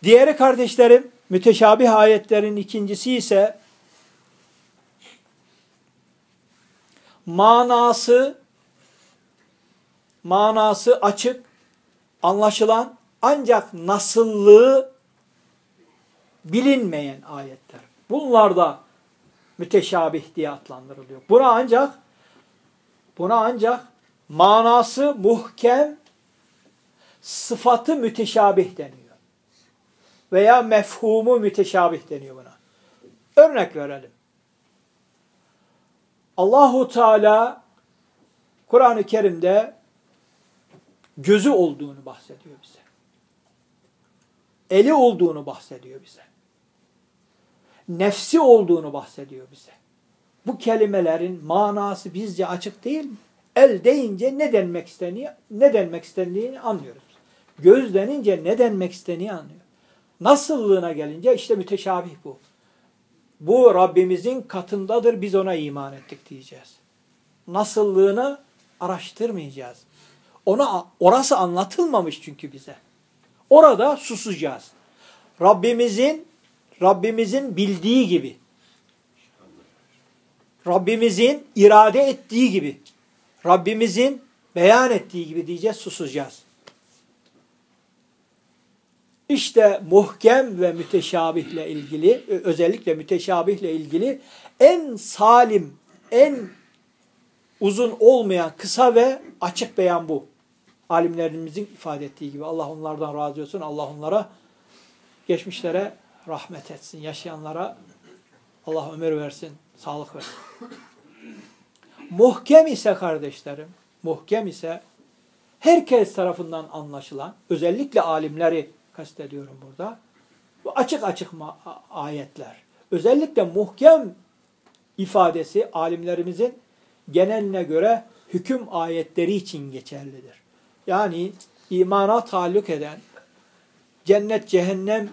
Diğeri kardeşlerim, müteşabih ayetlerin ikincisi ise manası manası açık, anlaşılan ancak nasıllığı bilinmeyen ayetler. Bunlar da müteşabih diye adlandırılıyor. Buna ancak buna ancak manası muhkem, sıfatı müteşabih deniyor veya mefhumu müteşabih deniyor buna. Örnek verelim. Allahu Teala Kur'an-ı Kerim'de gözü olduğunu bahsediyor bize. Eli olduğunu bahsediyor bize. Nefsi olduğunu bahsediyor bize. Bu kelimelerin manası bizce açık değil mi? El deyince ne denmek istediğini, ne denmek istediğini anlıyoruz. Göz denince ne denmek istediğini anlıyoruz. Nasıllığına gelince işte müteşabih bu. Bu Rabbimizin katındadır biz ona iman ettik diyeceğiz. Nasıllığını araştırmayacağız. Ona orası anlatılmamış çünkü bize. Orada susacağız. Rabbimizin Rabbimizin bildiği gibi Rabbimizin irade ettiği gibi Rabbimizin beyan ettiği gibi diyeceğiz susacağız. İşte muhkem ve müteşabihle ilgili, özellikle müteşabihle ilgili en salim, en uzun olmayan kısa ve açık beyan bu. Alimlerimizin ifade ettiği gibi. Allah onlardan razı olsun. Allah onlara geçmişlere rahmet etsin. Yaşayanlara Allah ömür versin, sağlık versin. Muhkem ise kardeşlerim, muhkem ise herkes tarafından anlaşılan, özellikle alimleri kastediyorum burada. Bu açık açık ayetler. Özellikle muhkem ifadesi alimlerimizin geneline göre hüküm ayetleri için geçerlidir. Yani imana taalluk eden, cennet, cehennem,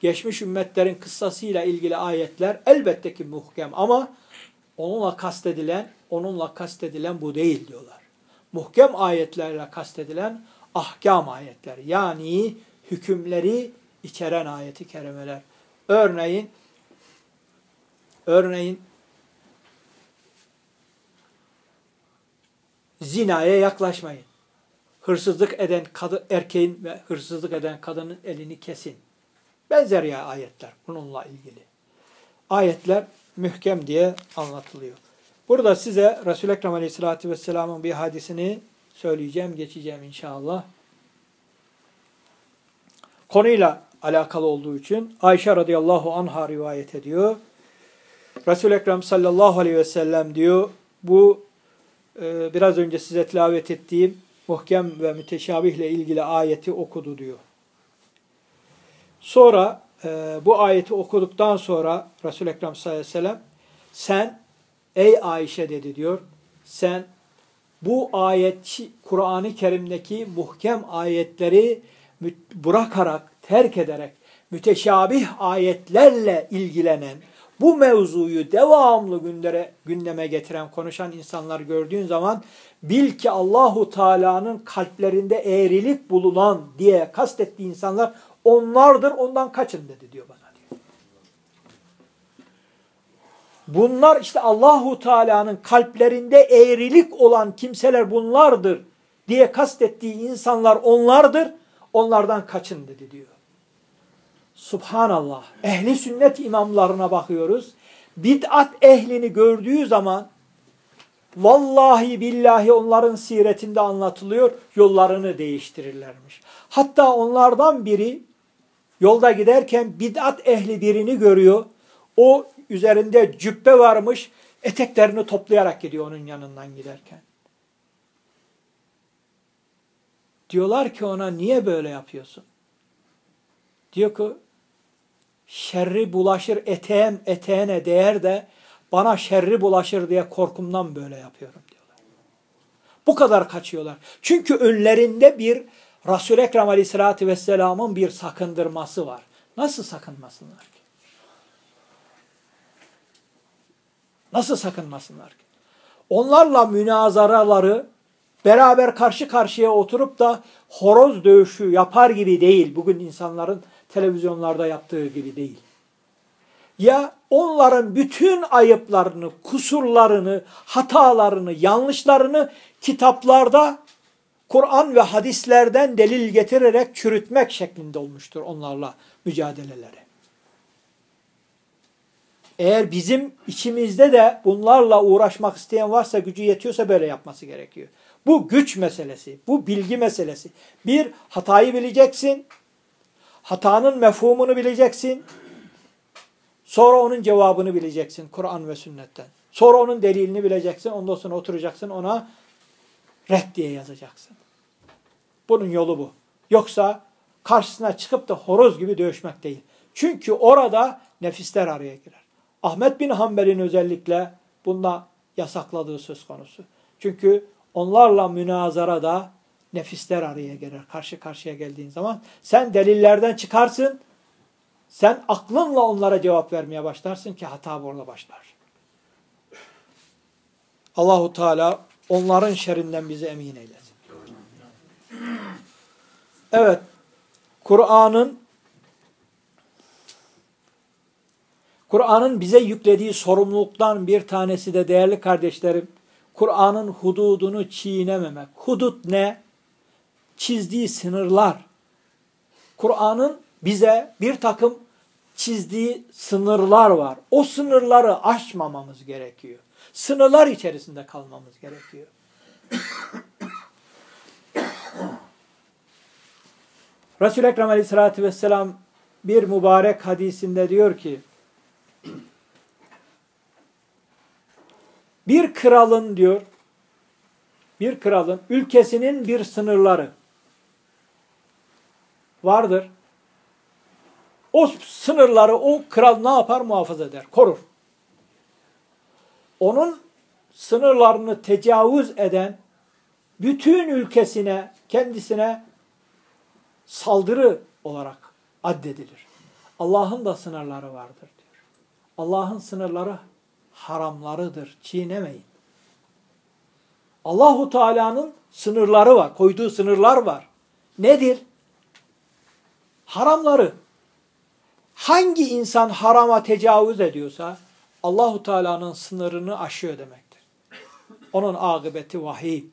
geçmiş ümmetlerin kıssasıyla ilgili ayetler elbette ki muhkem ama onunla kastedilen, onunla kastedilen bu değil diyorlar. Muhkem ayetlerle kastedilen ahkam ayetler. Yani hükümleri içeren ayeti kerimeler. Örneğin örneğin zinaya yaklaşmayın. Hırsızlık eden kadın, erkeğin ve hırsızlık eden kadının elini kesin. Benzer ya ayetler bununla ilgili. Ayetler mühkem diye anlatılıyor. Burada size Resul-i Ekrem Aleyhisselatü Vesselam'ın bir hadisini söyleyeceğim, geçeceğim inşallah. Konuyla alakalı olduğu için Ayşe radıyallahu anha rivayet ediyor. Resul-i Ekrem sallallahu aleyhi ve sellem diyor, bu e, biraz önce size tilavet ettiğim muhkem ve müteşabihle ilgili ayeti okudu diyor. Sonra e, bu ayeti okuduktan sonra Resul-i Ekrem sallallahu aleyhi ve sellem sen ey Ayşe dedi diyor sen bu ayet Kur'an-ı Kerim'deki muhkem ayetleri bırakarak, terk ederek müteşabih ayetlerle ilgilenen, bu mevzuyu devamlı gündere, gündeme getiren, konuşan insanlar gördüğün zaman bil ki Allahu Teala'nın kalplerinde eğrilik bulunan diye kastettiği insanlar onlardır ondan kaçın dedi diyor bana diyor. Bunlar işte Allahu Teala'nın kalplerinde eğrilik olan kimseler bunlardır diye kastettiği insanlar onlardır. Onlardan kaçın dedi diyor. Subhanallah. Ehli sünnet imamlarına bakıyoruz. Bid'at ehlini gördüğü zaman vallahi billahi onların siretinde anlatılıyor yollarını değiştirirlermiş. Hatta onlardan biri Yolda giderken bid'at ehli birini görüyor. O üzerinde cübbe varmış. Eteklerini toplayarak gidiyor onun yanından giderken. Diyorlar ki ona niye böyle yapıyorsun? Diyor ki şerri bulaşır eteğim eteğine değer de bana şerri bulaşır diye korkumdan böyle yapıyorum diyorlar. Bu kadar kaçıyorlar. Çünkü önlerinde bir Resul-i Ekrem Aleyhisselatü Vesselam'ın bir sakındırması var. Nasıl sakınmasınlar ki? Nasıl sakınmasınlar ki? Onlarla münazaraları beraber karşı karşıya oturup da horoz dövüşü yapar gibi değil. Bugün insanların televizyonlarda yaptığı gibi değil. Ya onların bütün ayıplarını, kusurlarını, hatalarını, yanlışlarını kitaplarda Kur'an ve hadislerden delil getirerek çürütmek şeklinde olmuştur onlarla mücadeleleri. Eğer bizim içimizde de bunlarla uğraşmak isteyen varsa, gücü yetiyorsa böyle yapması gerekiyor. Bu güç meselesi, bu bilgi meselesi. Bir, hatayı bileceksin, hatanın mefhumunu bileceksin, sonra onun cevabını bileceksin Kur'an ve sünnetten. Sonra onun delilini bileceksin, ondan sonra oturacaksın ona red diye yazacaksın. Bunun yolu bu. Yoksa karşısına çıkıp da horoz gibi dövüşmek değil. Çünkü orada nefisler araya girer. Ahmet bin Hanbel'in özellikle bunda yasakladığı söz konusu. Çünkü onlarla münazarada nefisler araya girer. Karşı karşıya geldiğin zaman sen delillerden çıkarsın. Sen aklınla onlara cevap vermeye başlarsın ki hata burada başlar. Allahu Teala onların şerrinden bizi emin eylesin. Evet, Kur'an'ın Kur'an'ın bize yüklediği sorumluluktan bir tanesi de değerli kardeşlerim, Kur'an'ın hududunu çiğnememek. Hudut ne? Çizdiği sınırlar. Kur'an'ın bize bir takım çizdiği sınırlar var. O sınırları aşmamamız gerekiyor. Sınırlar içerisinde kalmamız gerekiyor. Resul-i Ekrem aleyhissalatü vesselam bir mübarek hadisinde diyor ki Bir kralın diyor, bir kralın ülkesinin bir sınırları vardır. O sınırları o kral ne yapar? Muhafaza eder, korur. Onun sınırlarını tecavüz eden bütün ülkesine, kendisine saldırı olarak addedilir. Allah'ın da sınırları vardır diyor. Allah'ın sınırları haramlarıdır. Çiğnemeyin. Allahu Teala'nın sınırları var. Koyduğu sınırlar var. Nedir? Haramları. Hangi insan harama tecavüz ediyorsa Allahu Teala'nın sınırını aşıyor demektir. Onun akıbeti vahiy.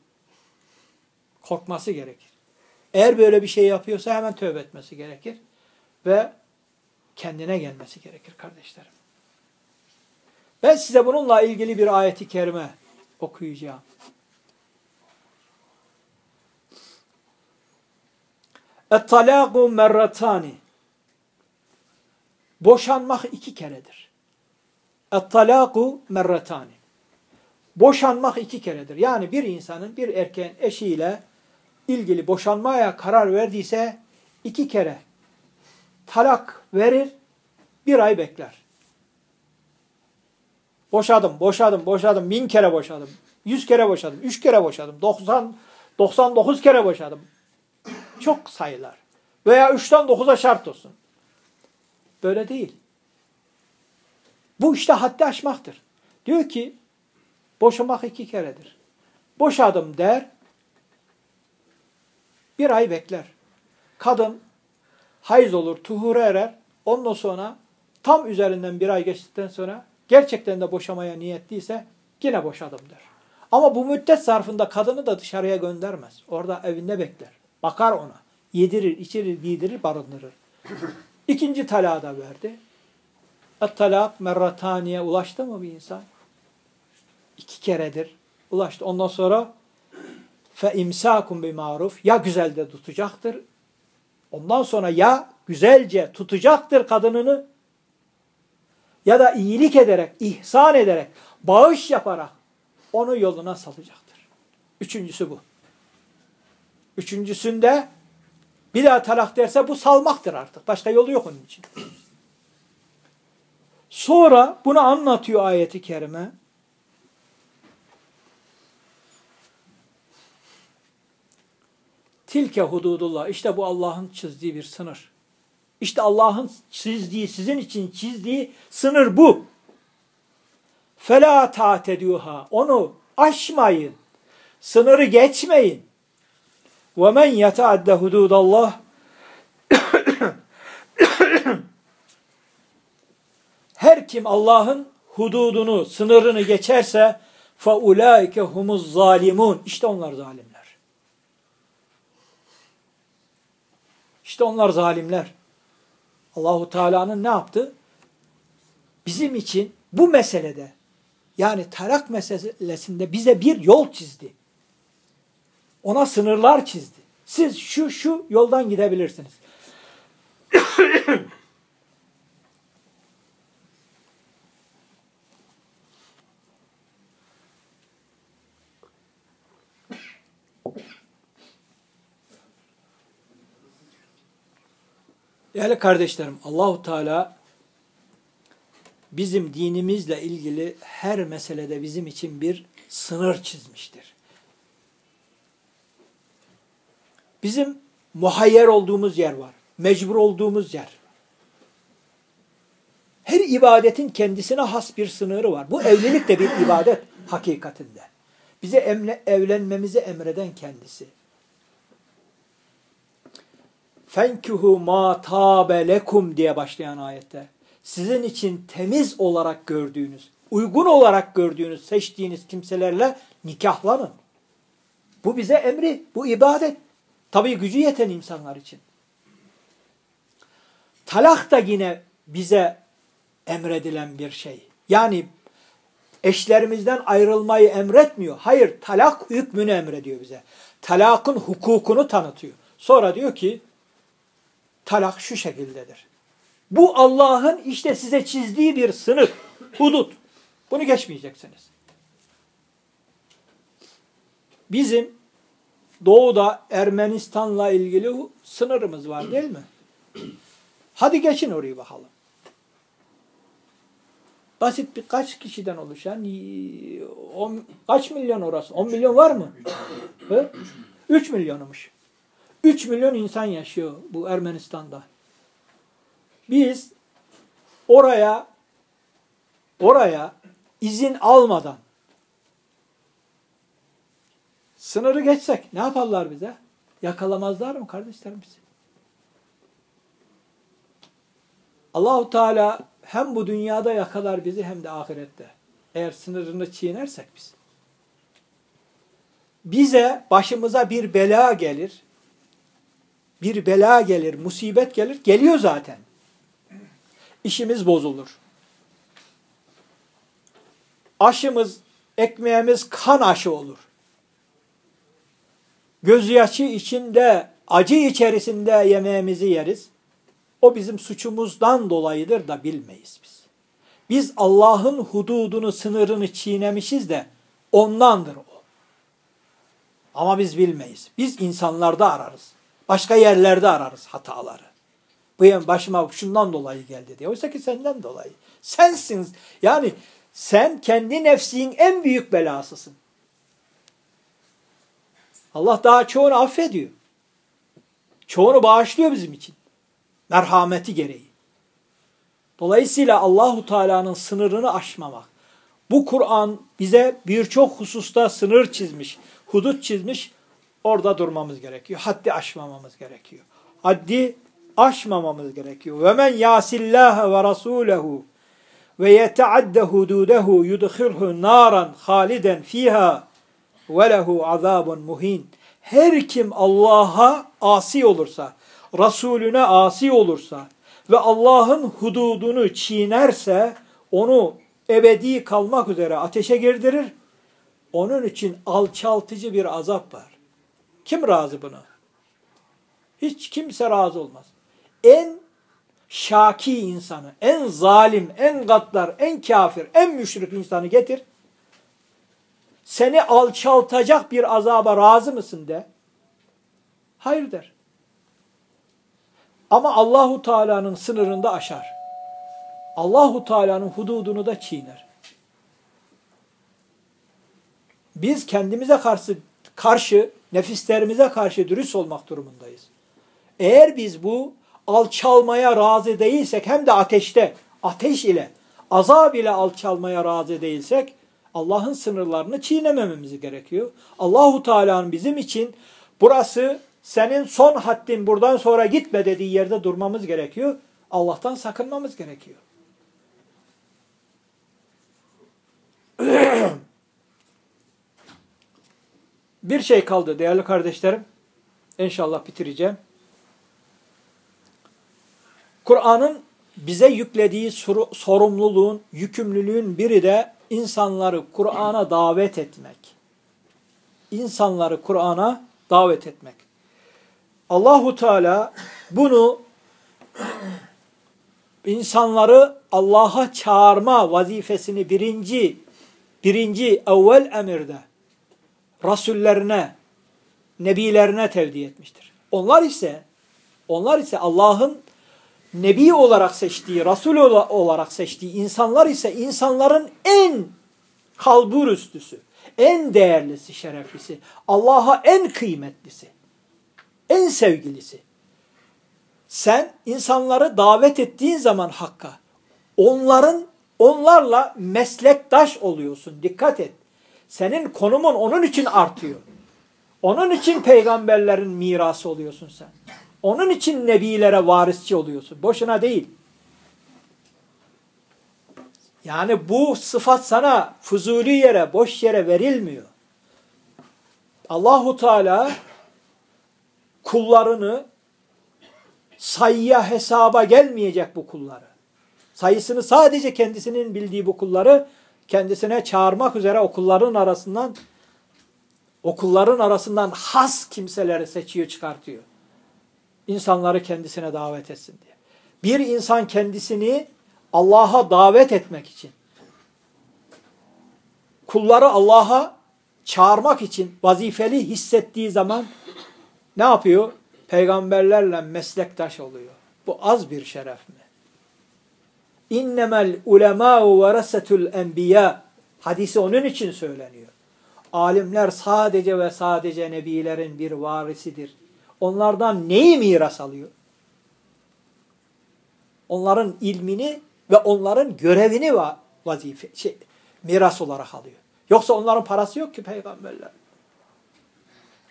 Korkması gerekir. Eğer böyle bir şey yapıyorsa hemen tövbe etmesi gerekir ve kendine gelmesi gerekir kardeşlerim. Ben size bununla ilgili bir ayeti kerime okuyacağım. Et-talâgu merratani. Boşanmak iki keredir. Et-talâgu merratani. Boşanmak iki keredir. Yani bir insanın bir erkeğin eşiyle ilgili boşanmaya karar verdiyse iki kere talak verir, bir ay bekler. Boşadım, boşadım, boşadım, bin kere boşadım, yüz kere boşadım, üç kere boşadım, doksan, doksan dokuz kere boşadım. Çok sayılar. Veya üçten dokuza şart olsun. Böyle değil. Bu işte haddi aşmaktır. Diyor ki, boşamak iki keredir. Boşadım der, bir ay bekler. Kadın hayız olur, tuhura erer. Ondan sonra tam üzerinden bir ay geçtikten sonra gerçekten de boşamaya niyetliyse yine boşadım der. Ama bu müddet zarfında kadını da dışarıya göndermez. Orada evinde bekler. Bakar ona. Yedirir, içirir, giydirir, barındırır. İkinci talağı da verdi. Et-talak merrataniye ulaştı mı bir insan? İki keredir. Ulaştı. Ondan sonra fe imsakum bi maruf ya güzel de tutacaktır. Ondan sonra ya güzelce tutacaktır kadınını ya da iyilik ederek, ihsan ederek, bağış yaparak onu yoluna salacaktır. Üçüncüsü bu. Üçüncüsünde bir daha talak derse bu salmaktır artık. Başka yolu yok onun için. Sonra bunu anlatıyor ayeti kerime. Tilke hududullah. İşte bu Allah'ın çizdiği bir sınır. İşte Allah'ın çizdiği, sizin için çizdiği sınır bu. Fela taat ediyorha. Onu aşmayın. Sınırı geçmeyin. Ve men yetaadde hududallah Her kim Allah'ın hududunu, sınırını geçerse ulaike humuz zalimun. İşte onlar zalimler. İşte onlar zalimler. Allahu Teala'nın ne yaptı? Bizim için bu meselede yani talak meselesinde bize bir yol çizdi. Ona sınırlar çizdi. Siz şu şu yoldan gidebilirsiniz. Değerli kardeşlerim, Allahu Teala bizim dinimizle ilgili her meselede bizim için bir sınır çizmiştir. Bizim muhayyer olduğumuz yer var. Mecbur olduğumuz yer. Her ibadetin kendisine has bir sınırı var. Bu evlilik de bir ibadet hakikatinde. Bize emle, evlenmemizi emreden kendisi. Fenkuhu ma tabe lekum diye başlayan ayette. Sizin için temiz olarak gördüğünüz, uygun olarak gördüğünüz, seçtiğiniz kimselerle nikahlanın. Bu bize emri, bu ibadet. Tabii gücü yeten insanlar için. Talak da yine bize emredilen bir şey. Yani eşlerimizden ayrılmayı emretmiyor. Hayır, talak hükmünü emrediyor bize. Talakın hukukunu tanıtıyor. Sonra diyor ki, talak şu şekildedir. Bu Allah'ın işte size çizdiği bir sınır, hudut. Bunu geçmeyeceksiniz. bizim doğuda Ermenistan'la ilgili sınırımız var değil mi? Hadi geçin orayı bakalım. Basit birkaç kişiden oluşan on, kaç milyon orası? 10 milyon var mı? 3 Üç milyonmuş. 3 milyon insan yaşıyor bu Ermenistan'da. Biz oraya oraya izin almadan sınırı geçsek ne yaparlar bize? Yakalamazlar mı kardeşlerim bizi? Allahu Teala hem bu dünyada yakalar bizi hem de ahirette. Eğer sınırını çiğnersek biz. Bize başımıza bir bela gelir. Bir bela gelir, musibet gelir. Geliyor zaten. İşimiz bozulur. Aşımız, ekmeğimiz kan aşı olur. Gözyaşı içinde, acı içerisinde yemeğimizi yeriz. O bizim suçumuzdan dolayıdır da bilmeyiz biz. Biz Allah'ın hududunu, sınırını çiğnemişiz de ondandır o. Ama biz bilmeyiz. Biz insanlarda ararız. Başka yerlerde ararız hataları. Bu yani başıma şundan dolayı geldi diye. Oysa ki senden dolayı. Sensin. Yani sen kendi nefsin en büyük belasısın. Allah daha çoğunu affediyor. Çoğunu bağışlıyor bizim için merhameti gereği. Dolayısıyla Allahu Teala'nın sınırını aşmamak. Bu Kur'an bize birçok hususta sınır çizmiş, hudut çizmiş. Orada durmamız gerekiyor. Haddi aşmamamız gerekiyor. Haddi aşmamamız gerekiyor. Ve men yasillaha ve rasulehu ve yeteadde hududehu yudkhilhu naran haliden fiha ve lehu azabun muhin. Her kim Allah'a asi olursa, Resulüne asi olursa ve Allah'ın hududunu çiğnerse onu ebedi kalmak üzere ateşe girdirir. Onun için alçaltıcı bir azap var. Kim razı buna? Hiç kimse razı olmaz. En şaki insanı, en zalim, en gaddar, en kafir, en müşrik insanı getir. Seni alçaltacak bir azaba razı mısın de. Hayır der. Ama Allahu Teala'nın sınırında aşar. Allahu Teala'nın hududunu da çiğner. Biz kendimize karşı karşı nefislerimize karşı dürüst olmak durumundayız. Eğer biz bu alçalmaya razı değilsek hem de ateşte, ateş ile, azab ile alçalmaya razı değilsek Allah'ın sınırlarını çiğnemememiz gerekiyor. Allahu Teala'nın bizim için burası senin son haddin buradan sonra gitme dediği yerde durmamız gerekiyor. Allah'tan sakınmamız gerekiyor. Bir şey kaldı değerli kardeşlerim. İnşallah bitireceğim. Kur'an'ın bize yüklediği sorumluluğun, yükümlülüğün biri de insanları Kur'an'a davet etmek. İnsanları Kur'an'a davet etmek. Allahu Teala bunu insanları Allah'a çağırma vazifesini birinci birinci evvel emirde rasullerine, nebilerine tevdi etmiştir. Onlar ise onlar ise Allah'ın nebi olarak seçtiği, rasul olarak seçtiği insanlar ise insanların en kalbur üstüsü, en değerlisi, şereflisi, Allah'a en kıymetlisi en sevgilisi. Sen insanları davet ettiğin zaman Hakk'a onların onlarla meslektaş oluyorsun. Dikkat et. Senin konumun onun için artıyor. Onun için peygamberlerin mirası oluyorsun sen. Onun için nebilere varisçi oluyorsun. Boşuna değil. Yani bu sıfat sana fuzuli yere, boş yere verilmiyor. Allahu Teala kullarını sayıya hesaba gelmeyecek bu kulları. Sayısını sadece kendisinin bildiği bu kulları kendisine çağırmak üzere okulların arasından okulların arasından has kimseleri seçiyor çıkartıyor. İnsanları kendisine davet etsin diye. Bir insan kendisini Allah'a davet etmek için kulları Allah'a çağırmak için vazifeli hissettiği zaman ne yapıyor? Peygamberlerle meslektaş oluyor. Bu az bir şeref mi? İnnemel ulemâ'u verasetul enbiya. Hadisi onun için söyleniyor. Alimler sadece ve sadece nebilerin bir varisidir. Onlardan neyi miras alıyor? Onların ilmini ve onların görevini vazife, şey, miras olarak alıyor. Yoksa onların parası yok ki peygamberler.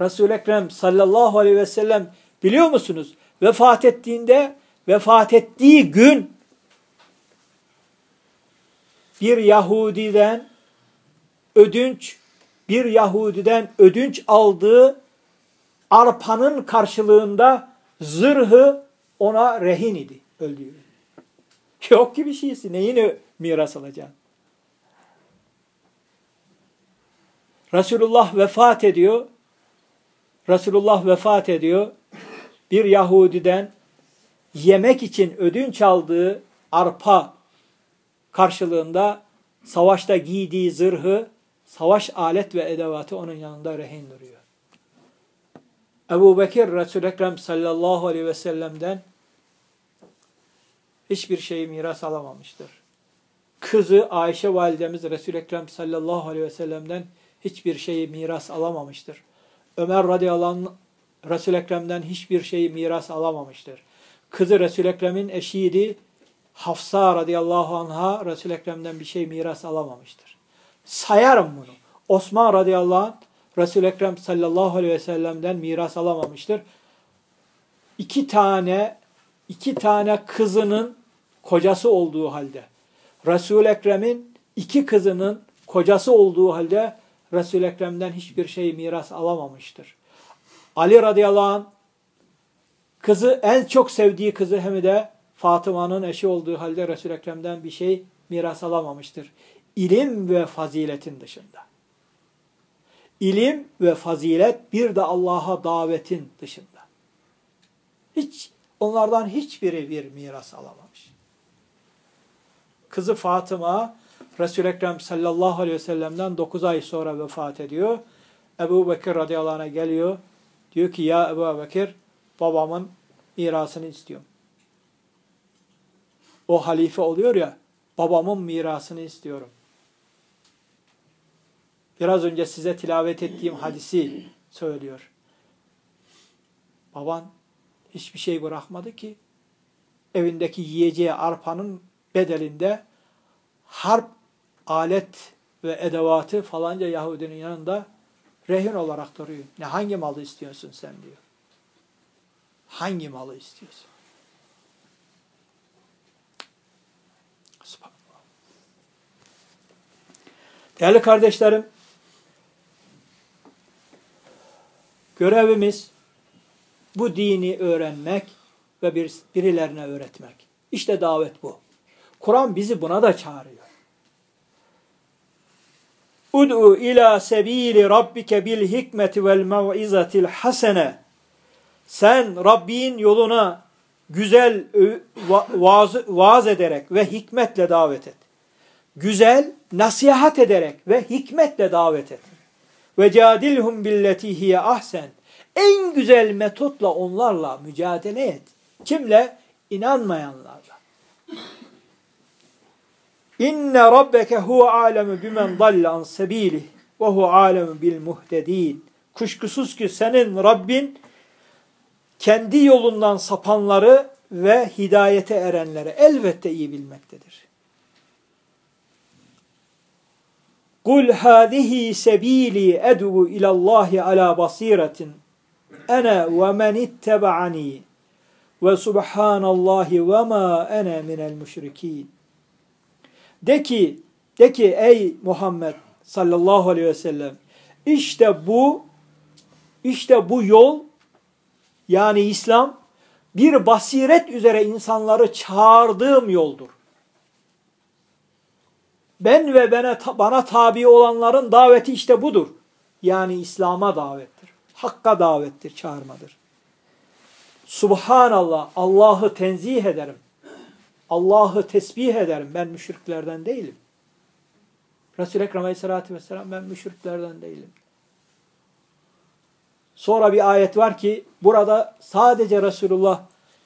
Resul-i Ekrem sallallahu aleyhi ve sellem biliyor musunuz? Vefat ettiğinde, vefat ettiği gün bir Yahudiden ödünç, bir Yahudiden ödünç aldığı arpanın karşılığında zırhı ona rehin idi öldüğü. Yok ki bir şeysi. Neyini miras alacaksın? Resulullah vefat ediyor. Resulullah vefat ediyor. Bir Yahudiden yemek için ödünç aldığı arpa karşılığında savaşta giydiği zırhı, savaş alet ve edevatı onun yanında rehin duruyor. Ebu Bekir Resul-i Ekrem sallallahu aleyhi ve sellem'den hiçbir şeyi miras alamamıştır. Kızı Ayşe validemiz Resul-i Ekrem sallallahu aleyhi ve sellem'den hiçbir şeyi miras alamamıştır. Ömer radıyallahu anh Resul-i Ekrem'den hiçbir şeyi miras alamamıştır. Kızı Resul-i Ekrem'in eşiydi. Hafsa radıyallahu anha Resul-i Ekrem'den bir şey miras alamamıştır. Sayarım bunu. Osman radıyallahu anh Resul-i Ekrem sallallahu aleyhi ve sellem'den miras alamamıştır. İki tane iki tane kızının kocası olduğu halde Resul-i Ekrem'in iki kızının kocası olduğu halde Resul-i Ekrem'den hiçbir şey miras alamamıştır. Ali radıyallahu anh kızı en çok sevdiği kızı hem de Fatıma'nın eşi olduğu halde Resul-i Ekrem'den bir şey miras alamamıştır. İlim ve faziletin dışında. İlim ve fazilet bir de Allah'a davetin dışında. Hiç onlardan hiçbiri bir miras alamamış. Kızı Fatıma Resul-i Ekrem sallallahu aleyhi ve sellem'den 9 ay sonra vefat ediyor. Ebu Bekir radıyallahu anh'a geliyor. Diyor ki ya Ebu Bekir babamın mirasını istiyorum. O halife oluyor ya babamın mirasını istiyorum. Biraz önce size tilavet ettiğim hadisi söylüyor. Baban hiçbir şey bırakmadı ki evindeki yiyeceği arpanın bedelinde harp alet ve edevatı falanca Yahudinin yanında rehin olarak duruyor. Ne hangi malı istiyorsun sen diyor. Hangi malı istiyorsun? Değerli kardeşlerim, görevimiz bu dini öğrenmek ve bir, birilerine öğretmek. İşte davet bu. Kur'an bizi buna da çağırıyor. Ud'u ila sebili rabbike bil hikmeti vel mev'izatil hasene. Sen Rabbin yoluna güzel vaaz, vaaz ederek ve hikmetle davet et. Güzel nasihat ederek ve hikmetle davet et. Ve cadilhum billeti hiye ahsen. En güzel metotla onlarla mücadele et. Kimle? İnanmayanlarla. İnne rabbeke huve alemu bimen dalle an sebilih ve hu alemu bil muhtedin. Kuşkusuz ki senin Rabbin kendi yolundan sapanları ve hidayete erenleri elbette iyi bilmektedir. Kul hâzihi sebîlî ed'u ilallâhi alâ basiretin ene ve men ittebaani ve subhanallahi ve ma ene minel müşrikîn. De ki, de ki ey Muhammed sallallahu aleyhi ve sellem işte bu işte bu yol yani İslam bir basiret üzere insanları çağırdığım yoldur. Ben ve bana, bana tabi olanların daveti işte budur. Yani İslam'a davettir. Hakka davettir, çağırmadır. Subhanallah, Allah'ı tenzih ederim. Allah'ı tesbih ederim. Ben müşriklerden değilim. Resul-i Ekrem Aleyhisselatü Vesselam ben müşriklerden değilim. Sonra bir ayet var ki burada sadece Resulullah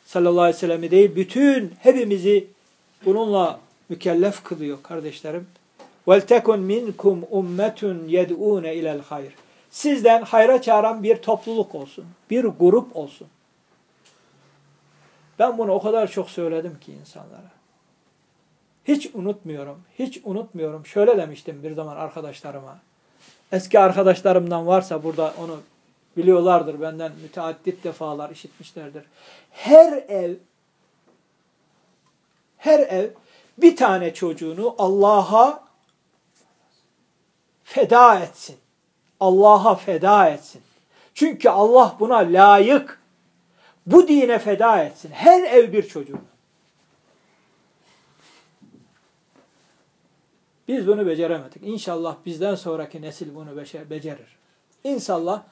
sallallahu aleyhi ve sellem'i değil bütün hepimizi bununla mükellef kılıyor kardeşlerim. وَلْتَكُنْ مِنْكُمْ اُمَّةٌ يَدْعُونَ اِلَى الْخَيْرِ Sizden hayra çağıran bir topluluk olsun, bir grup olsun. Ben bunu o kadar çok söyledim ki insanlara. Hiç unutmuyorum, hiç unutmuyorum. Şöyle demiştim bir zaman arkadaşlarıma. Eski arkadaşlarımdan varsa burada onu biliyorlardır benden müteaddit defalar işitmişlerdir. Her ev her ev bir tane çocuğunu Allah'a feda etsin. Allah'a feda etsin. Çünkü Allah buna layık. Bu dine feda etsin. Her ev bir çocuğunu. Biz bunu beceremedik. İnşallah bizden sonraki nesil bunu becerir. İnşallah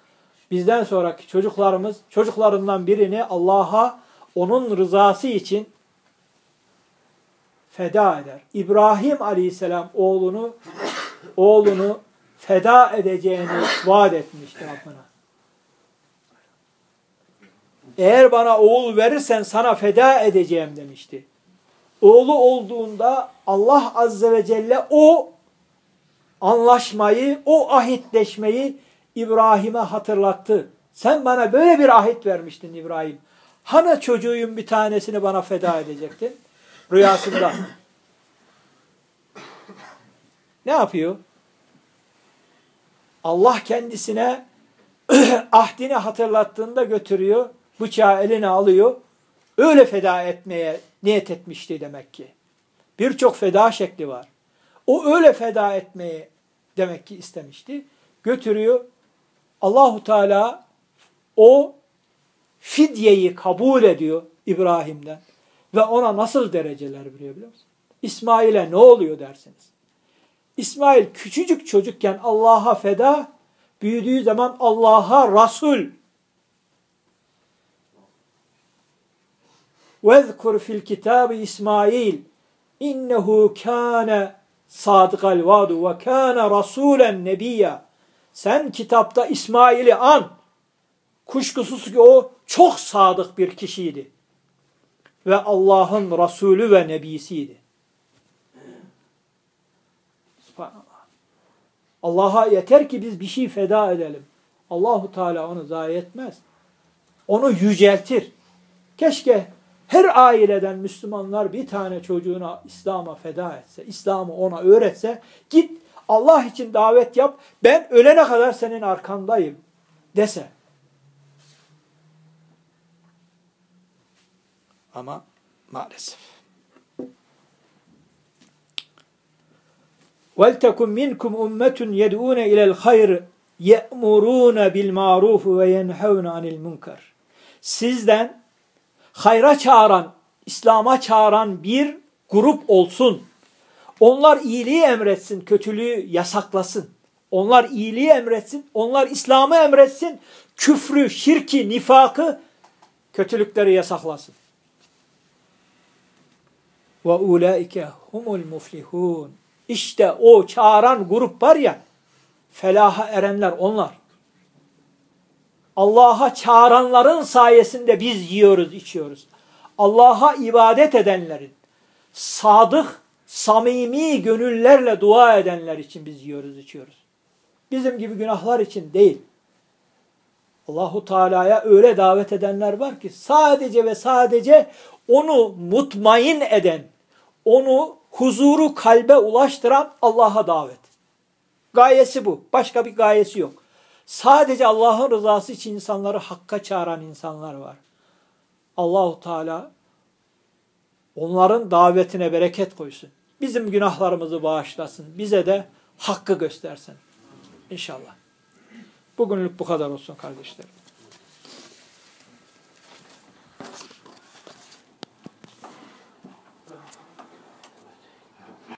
bizden sonraki çocuklarımız çocuklarından birini Allah'a onun rızası için feda eder. İbrahim Aleyhisselam oğlunu oğlunu feda edeceğini vaat etmişti Rabbına. Eğer bana oğul verirsen sana feda edeceğim demişti. Oğlu olduğunda Allah Azze ve Celle o anlaşmayı, o ahitleşmeyi İbrahim'e hatırlattı. Sen bana böyle bir ahit vermiştin İbrahim. Hani çocuğun bir tanesini bana feda edecektin? Rüyasında. ne yapıyor? Allah kendisine ahdini hatırlattığında götürüyor. Bıçağı eline alıyor. Öyle feda etmeye niyet etmişti demek ki. Birçok feda şekli var. O öyle feda etmeyi demek ki istemişti. Götürüyor. Allahu Teala o fidyeyi kabul ediyor İbrahim'den. Ve ona nasıl dereceler veriyor biliyor musun? İsmail'e ne oluyor dersiniz? İsmail küçücük çocukken Allah'a feda, büyüdüğü zaman Allah'a Resul. وَذْكُرْ fil kitabı İsmail innehu kâne sadıkal vadu ve kâne rasûlen nebiyya. Sen kitapta İsmail'i an. Kuşkusuz ki o çok sadık bir kişiydi. Ve Allah'ın Resulü ve Nebisiydi. Subhanallah. Allah'a yeter ki biz bir şey feda edelim. Allahu Teala onu zayi etmez. Onu yüceltir. Keşke her aileden Müslümanlar bir tane çocuğuna İslam'a feda etse, İslam'ı ona öğretse, git Allah için davet yap, ben ölene kadar senin arkandayım dese. Ama maalesef. وَلْتَكُمْ مِنْكُمْ اُمَّةٌ يَدْعُونَ اِلَى الْخَيْرِ يَأْمُرُونَ بِالْمَعْرُوفِ وَيَنْحَوْنَ عَنِ الْمُنْكَرِ Sizden hayra çağıran, İslam'a çağıran bir grup olsun. Onlar iyiliği emretsin, kötülüğü yasaklasın. Onlar iyiliği emretsin, onlar İslam'ı emretsin, küfrü, şirki, nifakı, kötülükleri yasaklasın. Ve ulaike humul muflihun. İşte o çağıran grup var ya, felaha erenler onlar. Allah'a çağıranların sayesinde biz yiyoruz, içiyoruz. Allah'a ibadet edenlerin, sadık, samimi gönüllerle dua edenler için biz yiyoruz, içiyoruz. Bizim gibi günahlar için değil. Allahu Teala'ya öyle davet edenler var ki sadece ve sadece onu mutmain eden, onu huzuru kalbe ulaştıran Allah'a davet. Gayesi bu. Başka bir gayesi yok. Sadece Allah'ın rızası için insanları hakka çağıran insanlar var. Allahu Teala onların davetine bereket koysun. Bizim günahlarımızı bağışlasın. Bize de hakkı göstersin. İnşallah. Bugünlük bu kadar olsun kardeşlerim.